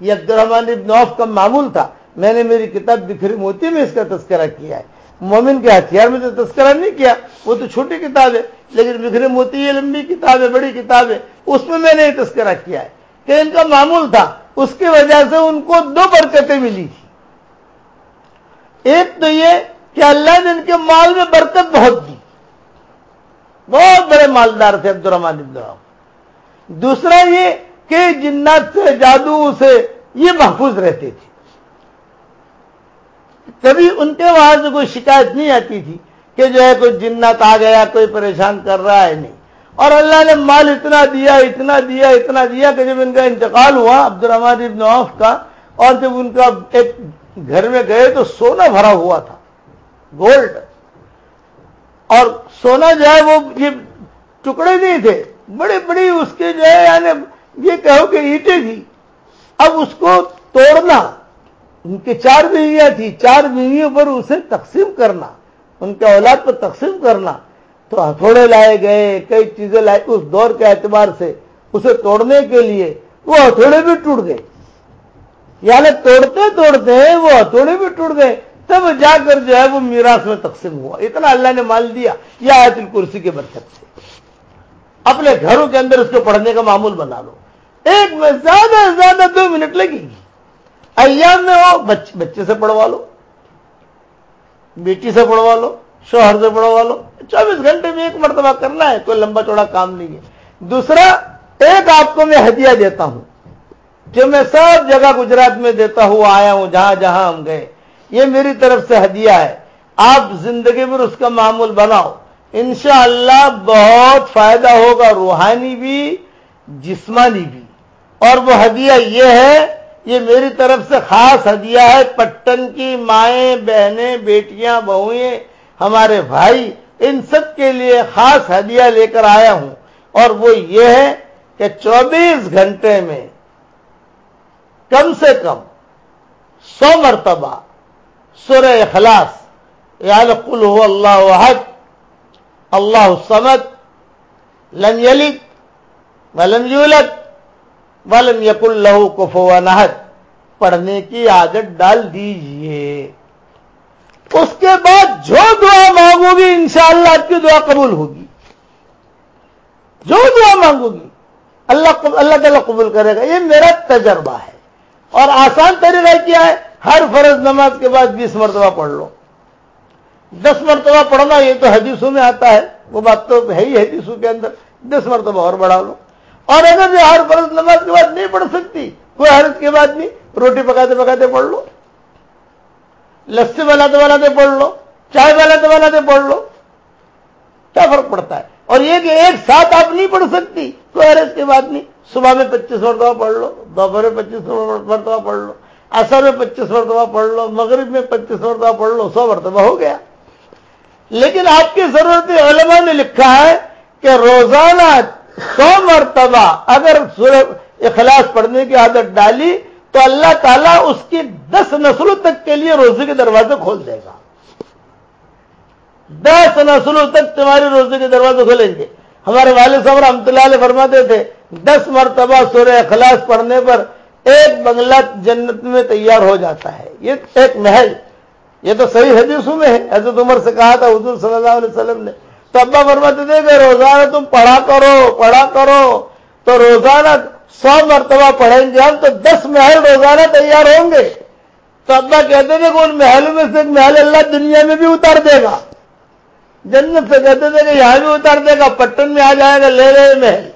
یہ عبد الرحمان ابن عوف کا معمول تھا۔ میں نے میری کتاب بکھری موتی میں اس کا تذکرہ کیا ہے۔ مومن کے ہتھیار میں تو تذکرہ نہیں کیا، وہ تو چھوٹی کتاب ہے، لیکن بکھرے موتی یہ لمبی کتاب ہے، بڑی کتاب ہے، اس میں میں نے یہ تذکرہ کیا ہے کہ ان کا معمول تھا، اس کی وجہ سے ان کو دو برکتیں ملی تھی ایک تو یہ کہ اللہ نے ان کے مال میں برکت بہت دی۔ بہت بڑے مالدار تھے عبد الرحمان دوسرا یہ کہ جنات سے، جادو سے یہ محفوظ رہتے تھے۔ کبھی ان کے وہاں سے کوئی شکایت نہیں آتی تھی کہ جو ہے کوئی جنت آ گیا، کوئی پریشان کر رہا ہے نہیں۔ اور اللہ نے مال اتنا دیا اتنا دیا اتنا دیا کہ جب ان کا انتقال ہوا عبد الرحمان ابن عوف کا، اور جب ان کا ایک گھر میں گئے تو سونا بھرا ہوا تھا، گولڈ۔ اور سونا جو ہے وہ یہ ٹکڑے نہیں تھے، بڑی بڑی اس کے جو ہے یعنی یہ کہو کہ اینٹیں تھی اب اس کو توڑنا ان کی چار بیویاں تھی، چار بیویوں پر اسے تقسیم کرنا، ان کے اولاد پر تقسیم کرنا۔ تو ہتھوڑے لائے گئے، کئی چیزیں لائے، اس دور کے اعتبار سے اسے توڑنے کے لیے وہ ہتھوڑے بھی ٹوٹ گئے۔ یعنی توڑتے توڑتے وہ ہتھوڑے بھی ٹوٹ گئے۔ تب جا کر جو ہے وہ میراث میں تقسیم ہوا۔ اتنا اللہ نے مال دیا یا آیت الکرسی کے برکت سے۔ اپنے گھروں کے اندر اس کو پڑھنے کا معمول بنا لو۔ ایک میں زیادہ سے زیادہ دو منٹ لگے گی۔ ایام میں ہو بچے سے پڑھوا لو، بیٹی سے پڑھوا لو، شوہر سے پڑھوا لو، چوبیس گھنٹے میں ایک مرتبہ کرنا ہے، کوئی لمبا چوڑا کام نہیں ہے۔ دوسرا، ایک آپ کو میں ہدیہ دیتا ہوں، جو میں سب جگہ گجرات میں دیتا ہوں، آیا ہوں، جہاں جہاں ہم گئے۔ یہ میری طرف سے ہدیہ ہے۔ آپ زندگی میں اس کا معمول بناؤ۔ انشاءاللہ بہت فائدہ ہوگا، روحانی بھی، جسمانی بھی۔ اور وہ ہدیہ یہ ہے یہ میری طرف سے خاص ہدیہ ہے، پٹن کی مائیں، بہنیں، بیٹیاں بہویں ہمارے بھائی، ان سب کے لیے خاص ہدیہ لے کر آیا ہوں۔ اور وہ یہ ہے کہ چوبیس گھنٹے میں کم سے کم سو مرتبہ سورہ اخلاص یا کل ہو اللہ وحد اللہ سمد لم یلد ولم یولد ولم یق اللہ کفو نہد پڑھنے کی عادت ڈال دیجیے۔ اس کے بعد جو دعا مانگو گی، انشاءاللہ آپ کی دعا قبول ہوگی۔ جو دعا مانگو گی، اللہ اللہ تعالیٰ قبول کرے گا۔ یہ میرا تجربہ ہے۔ اور آسان طریقہ کیا ہے، ہر فرض نماز کے بعد بیس مرتبہ پڑھ لو۔ دس مرتبہ پڑھنا یہ تو حدیثوں میں آتا ہے، وہ بات تو ہے ہی حدیثوں کے اندر۔ دس مرتبہ اور بڑھا لو۔ اور اگر جو ہر فرض نماز کے بعد نہیں پڑھ سکتی کوئی حرض کے بعد نہیں روٹی پکاتے پکاتے پڑھ لو۔ لسی بناتے بناتے پڑھ لو، چائے بناتے بناتے پڑھ لو۔ کیا فرق پڑتا ہے؟ اور یہ کہ ایک ساتھ آپ نہیں پڑھ سکتی، کوئی حرض کی بات نہیں۔ صبح میں پچیس مرتبہ پڑھ لو، دوپہر میں پچیس مرتبہ پڑھ لو اثر میں پچیس مرتبہ پڑھ لو، مغرب میں پچیس مرتبہ پڑھ لو، سو مرتبہ ہو گیا۔ لیکن آپ کی ضرورت علماء نے لکھا ہے کہ روزانہ سو مرتبہ اگر اخلاص پڑھنے کی عادت ڈالی تو اللہ تعالیٰ اس کی دس نسلوں تک کے لیے روزے کے دروازے کھول دے گا۔ دس نسلوں تک تمہاری روزے کے دروازے کھولیں گے۔ ہمارے والد صاحب رحمۃ اللہ علیہ فرماتے تھے، دس مرتبہ سورہ اخلاص پڑھنے پر ایک بنگلہ جنت میں تیار ہو جاتا ہے۔ یہ ایک محل، یہ تو صحیح حدیثوں میں ہے۔ حضرت عمر سے کہا تھا، حضور صلی اللہ علیہ وسلم نے تو ابا فرماتے تھے کہ روزانہ تم پڑھا کرو پڑھا کرو۔ تو روزانہ سو مرتبہ پڑھیں گے ہم تو دس محل روزانہ تیار ہوں گے۔ تو ابا کہتے تھے کہ ان محلوں میں سے ایک محل اللہ دنیا میں بھی اتار دے گا۔ جنت سے کہتے تھے کہ یہاں بھی اتار دے گا، پٹن میں آ جائے گا، لے رہے محل۔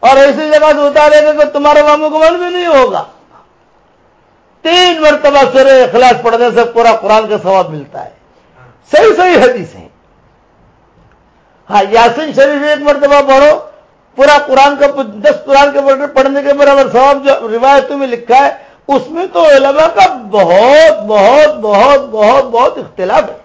اور ایسی جگہ سے اتارے گا کہ تمہارا مامو گمن بھی نہیں ہوگا۔ تین مرتبہ سورہ اخلاص پڑھنے سے پورا قرآن کا ثواب ملتا ہے۔ صحیح صحیح حدیث ہے ہاں یاسین شریف ایک مرتبہ پڑھو، پورا قرآن کا دس قرآن کے پڑھنے کے برابر ثواب جو روایتوں میں لکھا ہے، اس میں تو علماء کا بہت بہت بہت بہت بہت اختلاف ہے۔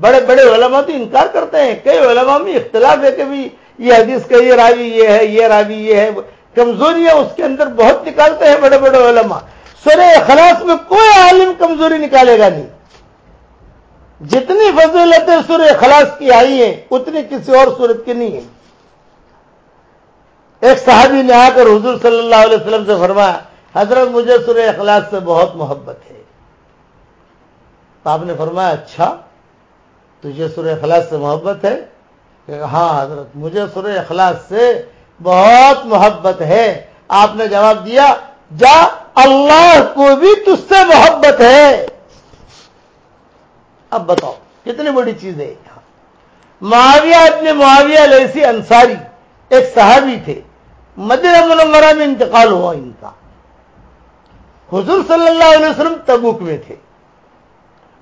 بڑے بڑے علماء تو انکار کرتے ہیں، کئی علماء میں اختلاف ہے کہ بھی یہ حدیث کا یہ راوی یہ ہے، یہ راوی یہ ہے۔ کمزوریاں اس کے اندر بہت نکالتے ہیں بڑے بڑے علماء۔ سورہ اخلاص میں کوئی عالم کمزوری نکالے گا نہیں۔ جتنی فضیلتیں سورہ اخلاص کی آئی ہیں، اتنی کسی اور صورت کی نہیں ہے ایک صحابی نے آ کر حضور صلی اللہ علیہ وسلم سے فرمایا، حضرت مجھے سورہ اخلاص سے بہت محبت ہے۔ تو آپ نے فرمایا اچھا تجھے سورہ اخلاص سے محبت ہے؟ کہ ہاں حضرت، مجھے سورہ اخلاص سے بہت محبت ہے۔ آپ نے جواب دیا، جا، اللہ کو بھی تج سے محبت ہے۔ اب بتاؤ، کتنی بڑی چیز ہے یہاں؟ معاویہ ابن معاویہ لیسی انصاری ایک صحابی تھے، مدینہ منورہ میں انتقال ہوا ان کا۔ حضور صلی اللہ علیہ وسلم تبوک میں تھے۔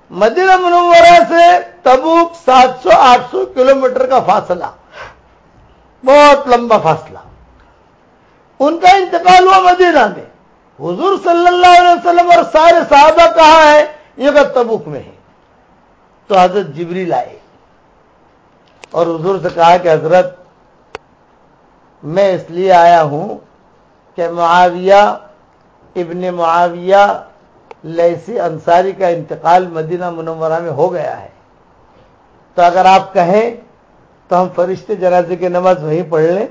مدینہ منورہ سے تبوک سات سو، آٹھ سو کلو میٹر کا فاصلہ، بہت لمبا فاصلہ۔ ان کا انتقال ہوا مدینہ میں۔ حضور صلی اللہ علیہ وسلم اور سارے صحابہ کہاں ہے یہ تبوک میں ہے تو حضرت جبری لائے اور حضور سے کہا کہ حضرت، میں اس لیے آیا ہوں کہ معاویہ ابن معاویہ لیسی انصاری کا انتقال مدینہ منورہ میں ہو گیا ہے۔ تو اگر آپ کہیں تو ہم فرشتے جنازے کی نماز وہیں پڑھ لیں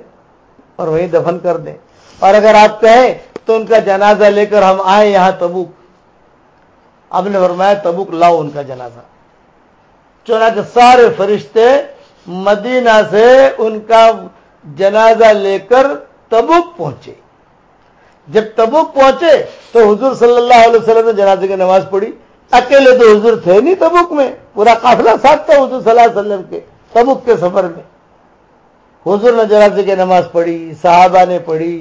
اور وہیں دفن کر دیں۔ اور اگر آپ کہیں تو ان کا جنازہ لے کر ہم آئیں یہاں تبوک۔ اب نے فرمایا تبوک لاؤ ان کا جنازہ۔ چنانچہ سارے فرشتے مدینہ سے ان کا جنازہ لے کر تبوک پہنچے۔ جب تبوک پہنچے تو حضور صلی اللہ علیہ وسلم نے جنازے کی نماز پڑھی۔ اکیلے تو حضور تھے نہیں تبوک میں، پورا قافلہ ساتھ تھا حضور صلی اللہ علیہ وسلم کے، تبوک کے سفر میں۔ حضور نے جنازے کی نماز پڑھی، صحابہ نے پڑھی،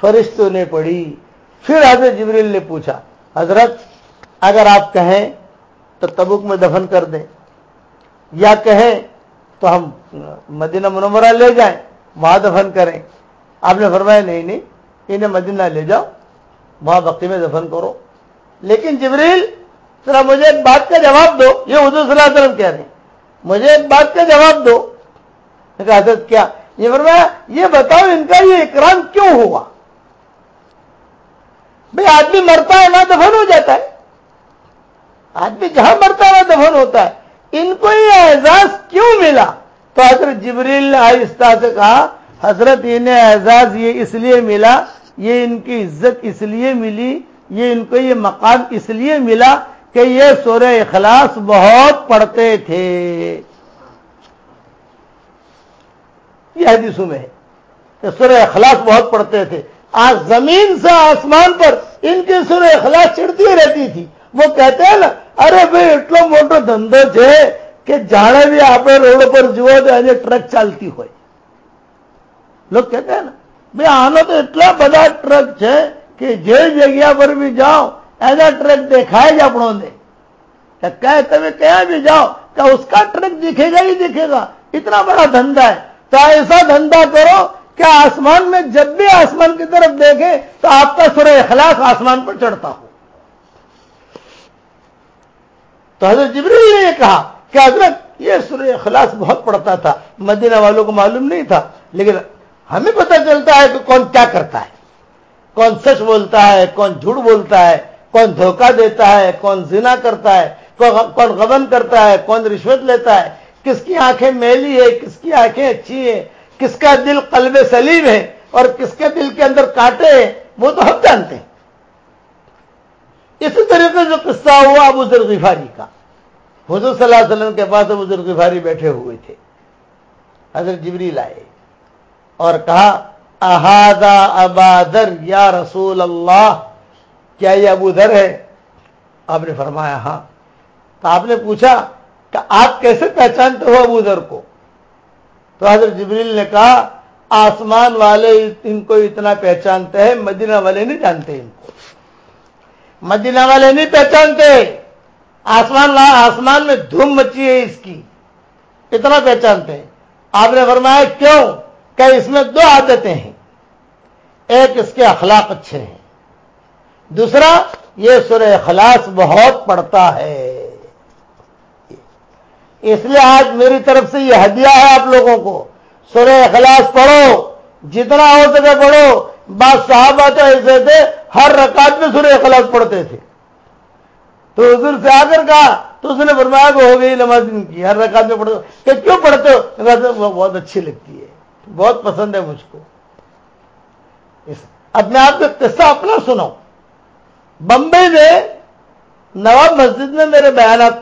فرشتوں نے پڑھی۔ پھر حضرت جبریل نے پوچھا، حضرت، اگر آپ کہیں تو تبوک میں دفن کر دیں۔ یا کہیں تو ہم مدینہ منورہ لے جائیں، وہاں دفن کریں۔ آپ نے فرمایا، نہیں نہیں، انہیں مدینہ لے جاؤ، وہاں بقی میں دفن کرو۔ لیکن جبریل، ذرا مجھے ایک بات کا جواب دو، یہ حضور صلی اللہ علیہ وسلم کہہ رہے ہیں۔ مجھے ایک بات کا جواب دو۔ حضرت، کیا؟ یہ فرمایا، یہ بتاؤ، ان کا یہ اکرام کیوں ہوا؟ بھائی، آدمی مرتا ہے، وہاں دفن ہو جاتا ہے۔ آدمی جہاں مرتا ہے، وہاں دفن ہوتا ہے۔ ان کو یہ اعزاز کیوں ملا؟ تو حضرت جبریل نے آہستہ سے کہا، حضرت انہیں اعزاز یہ اس لیے ملا، یہ ان کی عزت اس لیے ملی، یہ ان کو یہ مقام اس لیے ملا کہ یہ سورہ اخلاص بہت پڑھتے تھے۔ یہ حدیثوں میں ہے کہ سورہ اخلاص بہت پڑھتے تھے۔ آج زمین سے آسمان پر ان کی سورہ اخلاص چڑھتی رہتی تھی۔ وہ کہتے ہیں نا، ارے بھائی اٹلو موٹو دھندو تھے کہ جانے بھی آپ روڈ پر جو ٹرک چلتی ہوئے لوگ کہتے ہیں نا بھائی آنا تو اتنا بڑا ٹرک ہے کہ جی جگہ پر بھی جاؤ، ایسا ٹرک دیکھا ہے جی اپنوں نے۔ کہتے ہوئے کہیں بھی جاؤ کہ اس کا ٹرک دکھے گا ہی دکھے گا۔ اتنا بڑا دھندا ہے۔ تو ایسا دھندا کرو کہ آسمان میں جب بھی آسمان کی طرف دیکھے، تو آپ کا سورہ اخلاص آسمان پر چڑھتا ہو۔ تو حضرت جبریل نے یہ کہا کہ حضرت یہ سورہ اخلاص بہت پڑتا تھا، مدینہ والوں کو معلوم نہیں تھا، لیکن ہمیں پتہ چلتا ہے کہ کون کیا کرتا ہے۔ کون سچ بولتا ہے، کون جھوٹ بولتا ہے، کون دھوکہ دیتا ہے، کون زنا کرتا ہے، کون غبن کرتا ہے، کون رشوت لیتا ہے۔ کس کی آنکھیں میلی ہے کس کی آنکھیں اچھی ہیں، کس کا دل قلب سلیم ہے اور کس کے دل کے اندر کاٹے ہیں، وہ تو ہم جانتے ہیں۔ اسی طریقے جو قصہ ہوا ابو ذر غفاری کا۔ حضور صلی اللہ علیہ وسلم کے پاس ابو ذر غفاری بیٹھے ہوئے تھے۔ حضرت جبری لائے اور کہا احادا ابادر یا رسول اللہ، کیا یہ ابو ذر ہے؟ آپ نے فرمایا ہاں۔ تو آپ نے پوچھا کہ آپ کیسے پہچانتے ہو ابو ذر کو؟ تو حضرت جبریل نے کہا، آسمان والے ان کو اتنا پہچانتے ہیں، مدینہ والے نہیں جانتے ان کو۔ مدینہ والے نہیں پہچانتے۔ آسمان لا آسمان میں دھوم مچی ہے اس کی۔ اتنا پہچانتے۔ ہیں آپ نے فرمایا، کیوں؟ کہ اس میں دو عادتیں ہیں۔ ایک اس کے اخلاق اچھے ہیں۔ دوسرا، یہ سورہ اخلاص بہت پڑتا ہے۔ اس لیے آج میری طرف سے یہ ہدیہ ہے آپ لوگوں کو۔ سورہ اخلاص پڑھو۔ جتنا ہو سکے پڑھو۔ بات صحابہ تو ایسے تھے ہر رکعت میں سورہ اخلاص پڑھتے تھے۔ تو حضور سے آ کر کہا تو اس نے فرمایا کہ ہو گئی نماز ان کی، ہر رکعت میں پڑھتے۔ کہ کیوں پڑھتے ہو؟ وہ بہت اچھی لگتی ہے، بہت پسند ہے مجھ کو۔ اب میں آپ کو قصہ اپنا سناؤں بمبئی میں نواب مسجد میں میرے بیانات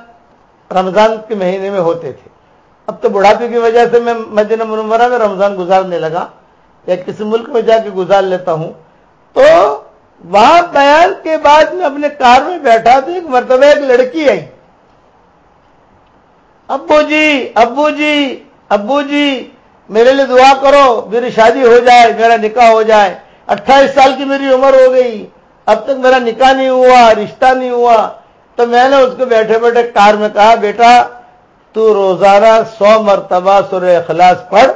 رمضان کے مہینے میں ہوتے تھے۔ اب تو بڑھاپے کی وجہ سے میں مدینہ منورہ میں رمضان گزارنے لگا۔ یا کسی ملک میں جا کے گزار لیتا ہوں۔ تو وہاں بیان کے بعد میں اپنے کار میں بیٹھا تو ایک مرتبہ ایک لڑکی آئی۔ ابو جی ابو جی ابو جی میرے لیے دعا کرو، میری شادی ہو جائے، میرا نکاح ہو جائے۔ اٹھائیس سال کی میری عمر ہو گئی۔ اب تک میرا نکاح نہیں ہوا، رشتہ نہیں ہوا۔ تو میں نے اس کو بیٹھے بیٹھے کار میں کہا، بیٹا، تو روزانہ سو مرتبہ سر اخلاص پڑھ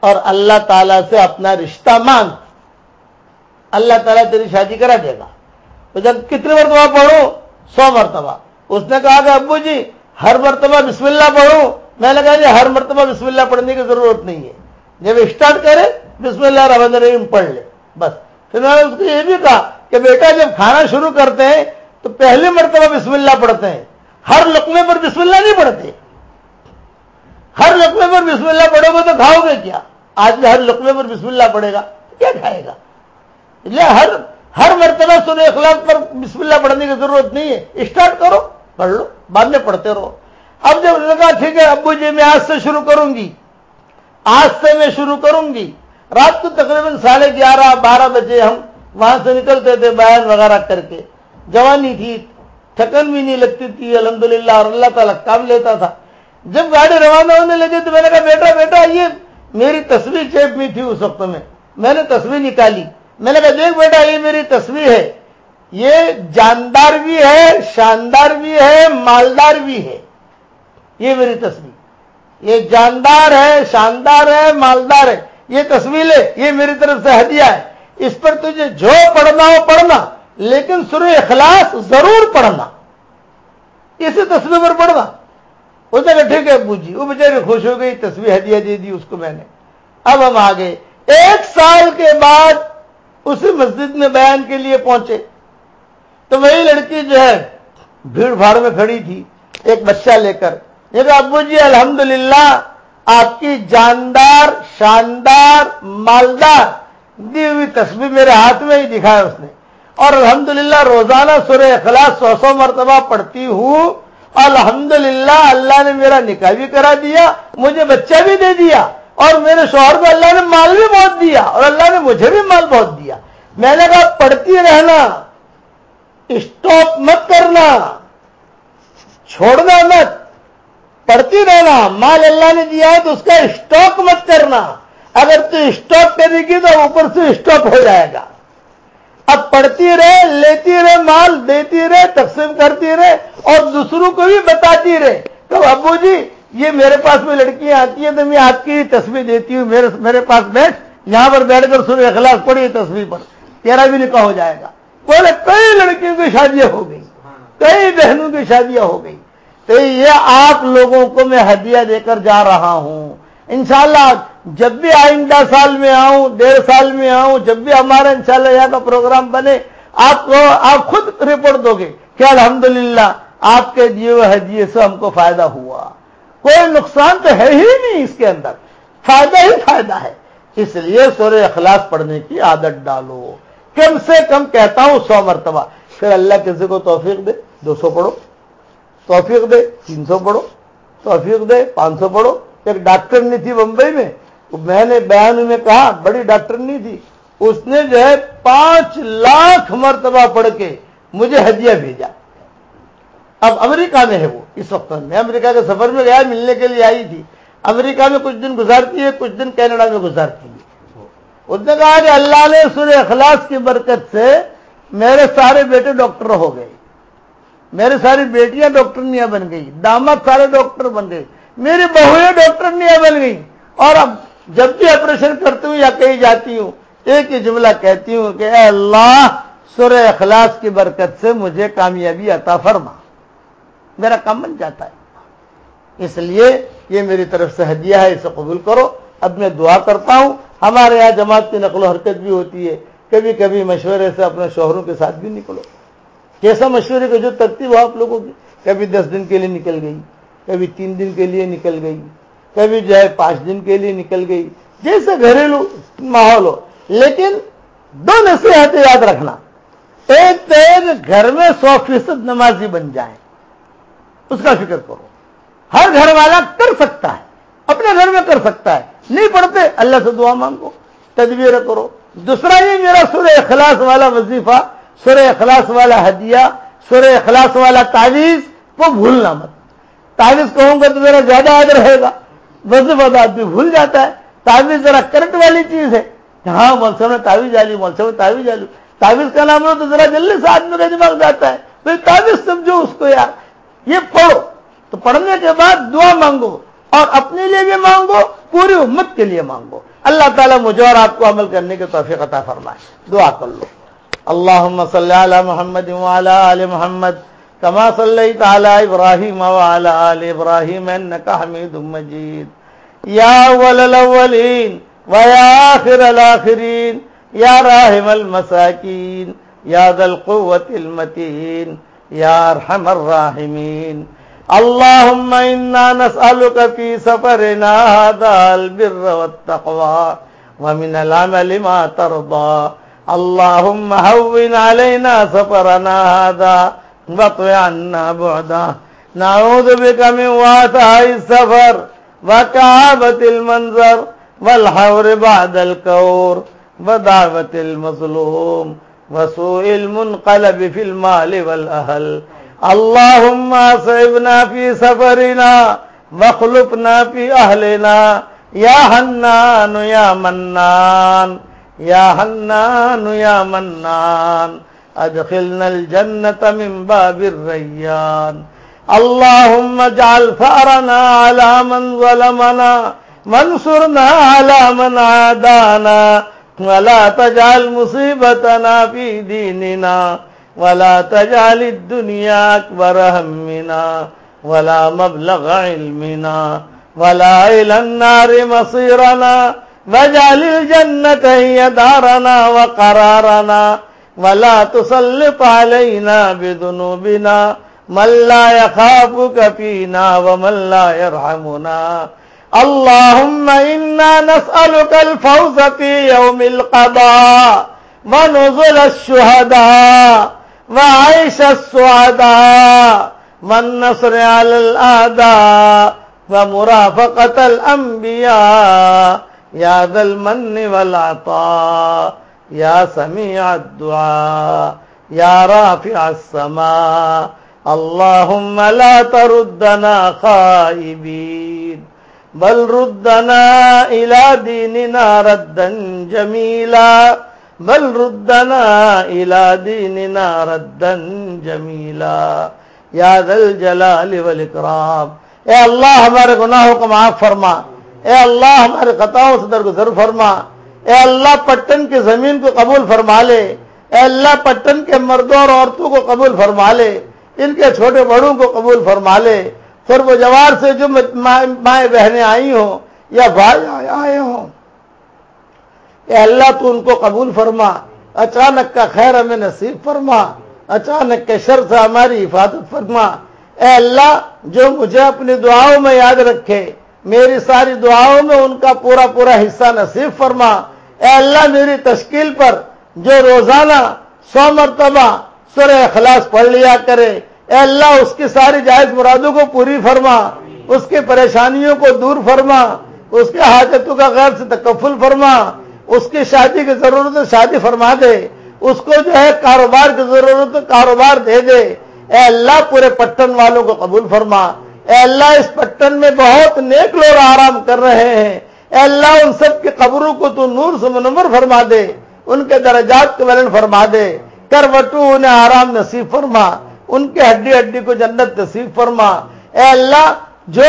اور اللہ تعالی سے اپنا رشتہ مانگ۔ اللہ تعالیٰ تیری شادی کرا دے گا۔ تو جب کتنی مرتبہ پڑھوں؟ سو مرتبہ۔ اس نے کہا کہ ابو جی ہر مرتبہ بسم اللہ پڑھوں؟ میں نے کہا جی ہر مرتبہ بسم اللہ پڑھنے کی ضرورت نہیں ہے۔ جب اسٹارٹ کرے، بسم اللہ رحمن الرحیم پڑھ لے، بس۔ پھر میں نے اس کو یہ بھی کہا کہ بیٹا، جب کھانا شروع کرتے ہیں، تو پہلی مرتبہ بسم اللہ پڑھتے ہیں۔ ہر لقمے پر بسم اللہ نہیں پڑھتے۔ ہر لقمے پر بسم اللہ پڑھو گے تو کھاؤ گے کیا؟ آج بھی ہر لقمے پر بسم اللہ پڑھے گا کیا کھائے گا؟ ہر ہر مرتبہ سورہ اخلاق پر بسم اللہ پڑھنے کی ضرورت نہیں ہے۔ اسٹارٹ کرو، پڑھ لو، بعد میں پڑھتے رہو۔ اب جب لگا ٹھیک ہے، ابو جی میں آج سے شروع کروں گی۔ آج سے میں شروع کروں گی۔ رات کو تقریباً ساڑھے گیارہ، بارہ بجے ہم وہاں سے نکلتے تھے بیان وغیرہ کر کے۔ جوانی تھی، تھکن بھی نہیں لگتی تھی، الحمدللہ، اور اللہ تعالیٰ کام لیتا تھا۔ جب گاڑی روانہ ہونے لگی تو میں نے کہا، بیٹا بیٹا، یہ میری تصویر چیپ میں تھی اس وقت میں۔ میں نے تصویر نکالی۔ میں نے کہا، دیکھ بیٹا، یہ میری تصویر ہے۔ یہ جاندار بھی ہے، شاندار بھی ہے، مالدار بھی ہے۔ یہ میری تصویر۔ یہ جاندار ہے، شاندار ہے، مالدار ہے۔ یہ تصویر ہے یہ میری طرف سے ہدیہ ہے۔ اس پر تجھے جو پڑھنا ہو پڑھنا، لیکن سورہ اخلاص ضرور پڑھنا۔ اسی تصویر پر پڑھنا۔ اس نے کہا، ٹھیک ہے ابو جی۔ وہ بیچارے خوش ہو گئی تصویر ہدیہ دے دی اس کو میں نے۔ اب ہم آگے۔ ایک سال کے بعد اسی مسجد میں بیان کے لیے پہنچے۔ تو وہی لڑکی جو ہے، بھیڑ بھاڑ میں کھڑی تھی، ایک بچہ لے کر۔ یہ کہ ابو جی الحمدللہ، آپ کی جاندار، شاندار، مالدار، دی ہوئی تصویر میرے ہاتھ میں ہی دکھایا اس نے۔ اور الحمدللہ، روزانہ سورہ اخلاص سو سو مرتبہ پڑھتی ہوں۔ الحمدللہ، اللہ نے میرا نکاح بھی کرا دیا، مجھے بچہ بھی دے دیا۔ اور میرے شوہر کو اللہ نے مال بھی بہت دیا اور اللہ نے مجھے بھی مال بہت دیا۔ میں نے کہا پڑھتی رہنا اسٹاپ مت کرنا، چھوڑنا مت۔ پڑھتی رہنا، مال اللہ نے دیا ہے تو اس کا اسٹاک مت کرنا۔ اگر تو اسٹاپ کرے گی تو اوپر سے اسٹاپ ہو جائے گا۔ اب پڑھتی رہے، لیتی رہے، مال دیتی رہے، تقسیم کرتی رہے اور دوسروں کو بھی بتاتی رہے۔ تو ابو جی یہ میرے پاس میں لڑکیاں آتی ہیں تو میں آپ کی تصویر دیتی ہوں، میرے میرے پاس بیٹھ، یہاں پر بیٹھ کر سورے اخلاق پڑی تصویر پر۔ تیرا بھی نکاح ہو جائے گا۔ بولے، کئی لڑکیوں کی شادیاں ہو گئی کئی بہنوں کی شادیاں ہو گئی تو یہ آپ لوگوں کو میں ہدیہ دے کر جا رہا ہوں۔ انشاءاللہ، جب بھی آئندہ سال میں آؤں ڈیڑھ سال میں آؤں، جب بھی ہمارا انشاءاللہ یہاں کا پروگرام بنے، آپ کو آپ خود رپورٹ دو گے کہ الحمدللہ آپ کے دیے ہدیے سے ہم کو فائدہ ہوا۔ کوئی نقصان تو ہے ہی نہیں اس کے اندر۔ فائدہ ہی فائدہ ہے۔ اس لیے سورہ اخلاص پڑھنے کی عادت ڈالو۔ کم سے کم کہتا ہوں سو مرتبہ۔ پھر اللہ کسی کو توفیق دے، دو سو پڑھو۔ توفیق دے، تین سو پڑھو۔ توفیق دے، پانچ سو پڑھو۔ ایک ڈاکٹر نہیں تھی بمبئی میں۔ میں نے بیان میں کہا، بڑی ڈاکٹر نہیں تھی۔ اس نے جو ہے پانچ لاکھ مرتبہ پڑھ کے مجھے ہدیہ بھیجا۔ اب امریکہ میں ہے وہ، اس وقت میں امریکہ کے سفر میں گیا، ملنے کے لیے آئی تھی۔ امریکہ میں کچھ دن گزارتی ہے، کچھ دن کینیڈا میں گزارتی ہے۔ اس نے کہا کہ اللہ نے سورہ اخلاص کی برکت سے میرے سارے بیٹے ڈاکٹر ہو گئے۔ میرے ساری بیٹیاں ڈاکٹرنیاں بن گئی دامت سارے ڈاکٹر بن گئے۔ میری بہویں ڈاکٹرنیاں بن گئی اور اب جب بھی آپریشن کرتی ہوں یا کہیں جاتی ہوں، ایک ہی جملہ کہتی ہوں کہ اے اللہ، سورہ اخلاص کی برکت سے مجھے کامیابی عطا فرما۔ میرا کام بن جاتا ہے۔ اس لیے یہ میری طرف سے ہدیہ ہے، اسے قبول کرو۔ اب میں دعا کرتا ہوں۔ ہمارے یہاں جماعت کی نقل و حرکت بھی ہوتی ہے۔ کبھی کبھی مشورے سے اپنے شوہروں کے ساتھ بھی نکلو۔ کیسا مشورے کی جو ترتیب ہو آپ لوگوں کی۔ کبھی دس دن کے لیے نکل گئی، کبھی تین دن کے لیے نکل گئی، کبھی جو ہے پانچ دن کے لیے نکل گئی۔ جیسے گھریلو ماحول ہو۔ لیکن دو نصیحتیں یاد رکھنا۔ ایک ایک گھر میں سو فیصد نمازی بن جائے اس کا فکر کرو۔ ہر گھر والا کر سکتا ہے، اپنے گھر میں کر سکتا ہے۔ نہیں پڑھتے، اللہ سے دعا مانگو، تدبیر کرو۔ دوسرا یہ میرا سورہ اخلاص والا وظیفہ، سورہ اخلاص والا ہدیہ، سورہ اخلاص والا تعویذ وہ بھولنا مت۔ تعویذ کہوں گا تو میرا زیادہ یاد رہے گا۔ وظیفہ تو آدمی بھول جاتا ہے۔ تعویذ ذرا کرنٹ والی چیز ہے۔ ہاں مولسا میں تعویذ آلی مولسا میں تعویذ آلو تعویذ کا نام ہو تو ذرا جلدی سے آدمی کا دماغ جاتا ہے۔ پھر تعویذ سمجھو اس کو یار۔ یہ پڑھو۔ تو پڑھنے کے بعد دعا مانگو اور اپنے لیے بھی مانگو، پوری امت کے لیے مانگو۔ اللہ تعالیٰ مجھے اور آپ کو عمل کرنے کے توفیق عطا فرمائے۔ دعا کر لو۔ اللہ صلی علی محمد آل محمد کما صلی تعالی ابراہیم آل ابراہیم انکا حمید مجید۔ یا اول الاولین و یا آخر الاخرین، یا راحم المساکین، یا ذا القوة المتین۔ یا ارحم الراحمین. اللهم إنا نسألك في سفرنا هذا البر والتقوى ومن العمل ما ترضى اللهم هون علينا سفرنا هذا واطوي عنا بعدا. نعوذ بك من واتاء السفر وكعابة المنظر والحور بعد الكور ودعوة المظلوم. وسوء المنقلب في المال والأهل. اللهم صعبنا في سفرنا وخلفنا في أهلنا. يا حنان يا منان. يا حنان يا منان. أدخلنا الجنة من باب الريان. اللهم اجعل فأرنا على من ظلمنا. وانصرنا على من عادانا. ولا تجعل مصيبتنا في ديننا ولا تجعل الدنيا أكبر همنا ولا مبلغ علمنا ولا إلى النار مصيرنا واجعل الجنة هي دارنا وقرارنا ولا تسلط علينا بذنوبنا من لا يخافك فينا ومن لا يرحمنا اللهم إنا نسألك الفوز في يوم القضاء، ونزل الشهداء، وعيش السعداء، والنصر على الآداء ومرافقة الأنبياء، يا ذا المن والعطاء، يا سميع الدعاء، يا رافع السماء. اللهم لا تردنا خائبين. بل ردنا الى دیننا ردا جمیلا. بل ردنا الى دیننا ردا جمیلا. یا ذل جلال والاکرام. اے اللہ ہمارے گناہوں کو معاف فرما. اے اللہ ہمارے خطاؤں سے درگزر فرما. اے اللہ پٹن کی زمین کو قبول فرما لے. اے اللہ پٹن کے مردوں اور عورتوں کو قبول فرما لے. ان کے چھوٹے بڑوں کو قبول فرما لے. پھر وہ جوار سے جو مائیں بہنیں آئی ہوں یا بھائی آئے ہوں۔ اے اللہ تو ان کو قبول فرما۔ اچانک کا خیر ہمیں نصیب فرما۔ اچانک کے شر سے ہماری حفاظت فرما۔ اے اللہ، جو مجھے اپنی دعاؤں میں یاد رکھے، میری ساری دعاؤں میں ان کا پورا پورا حصہ نصیب فرما۔ اے اللہ، میری تشکیل پر جو روزانہ سو مرتبہ سورہ اخلاص پڑھ لیا کرے۔ اے اللہ، اس کی ساری جائز مرادوں کو پوری فرما، اس کی پریشانیوں کو دور فرما، اس کے حاجتوں کا غیر سے تکفل فرما، اس کی شادی کی ضرورت ہے شادی فرما دے، اس کو جو ہے کاروبار کی ضرورت ہے کاروبار دے دے۔ اے اللہ، پورے پٹن والوں کو قبول فرما۔ اے اللہ، اس پٹن میں بہت نیک لوگ آرام کر رہے ہیں۔ اے اللہ، ان سب کی قبروں کو تو نور سے منور فرما دے، ان کے درجات کو ولن فرما دے۔ کروٹو انہیں آرام نصیب فرما۔ ان کے ہڈی ہڈی کو جنت نصیب فرما۔ اے اللہ، جو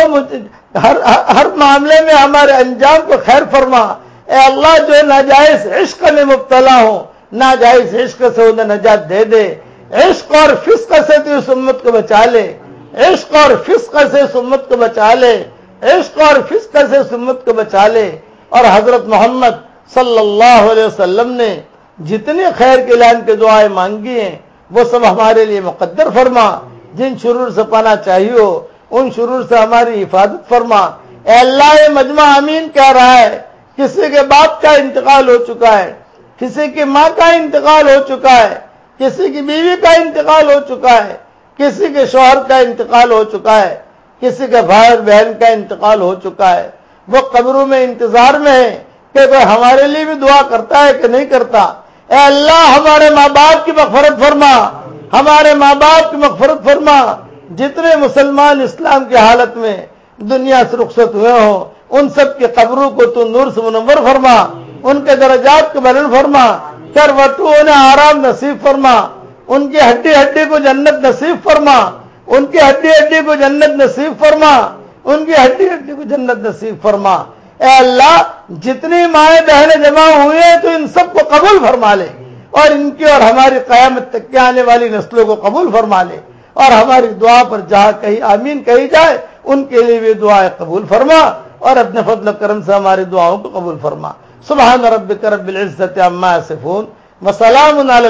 ہر ہر معاملے میں ہمارے انجام کو خیر فرما۔ اے اللہ، جو ناجائز عشق میں مبتلا ہو، ناجائز عشق سے انہیں نجات دے دے۔ عشق اور فسق سے تو اس امت کو بچا لے۔ عشق اور فسق سے اس امت کو بچا لے۔ عشق اور فسق سے اس امت کو بچا لے۔ اور حضرت محمد صلی اللہ علیہ وسلم نے جتنے خیر کے لائن کے دعائیں مانگی ہیں وہ سب ہمارے لیے مقدر فرما۔ جن شرور سے پانا چاہیے، ان شرور سے ہماری حفاظت فرما۔ اے اللہ مجمع امین کہہ رہا ہے، کسی کے باپ کا انتقال ہو چکا ہے، کسی کی ماں کا انتقال ہو چکا ہے، کسی کی بیوی کا انتقال ہو چکا ہے، کسی کے شوہر کا انتقال ہو چکا ہے، کسی کے بھائی بہن کا انتقال ہو چکا ہے۔ وہ قبروں میں انتظار میں ہے کہ کوئی ہمارے لیے بھی دعا کرتا ہے کہ نہیں کرتا۔ اے اللہ ہمارے ماں باپ کی مغفرت فرما، ہمارے ماں باپ کی مغفرت فرما۔ جتنے مسلمان اسلام کی حالت میں دنیا سے رخصت ہوئے ہوں، ان سب کی قبروں کو تو نور سے منور فرما، ان کے درجات کو بلند فرما۔ کر وٹو انہیں آرام نصیب فرما۔ ان کی ہڈی ہڈی کو جنت نصیب فرما۔ ان کی ہڈی ہڈی کو جنت نصیب فرما۔ ان کی ہڈی ہڈی کو جنت نصیب فرما۔ اے اللہ، جتنی مائیں بہنیں جمع ہوئی ہیں تو ان سب کو قبول فرما لے۔ اور ان کی اور ہماری قیامت تک کے آنے والی نسلوں کو قبول فرما لے۔ اور ہماری دعا پر جہاں کہیں آمین کہی جائے، ان کے لیے بھی دعائیں قبول فرما۔ اور اپنے فضل و کرم سے ہماری دعاؤں کو قبول فرما۔ سبحان رب رب العزت عما صفون وسلام علی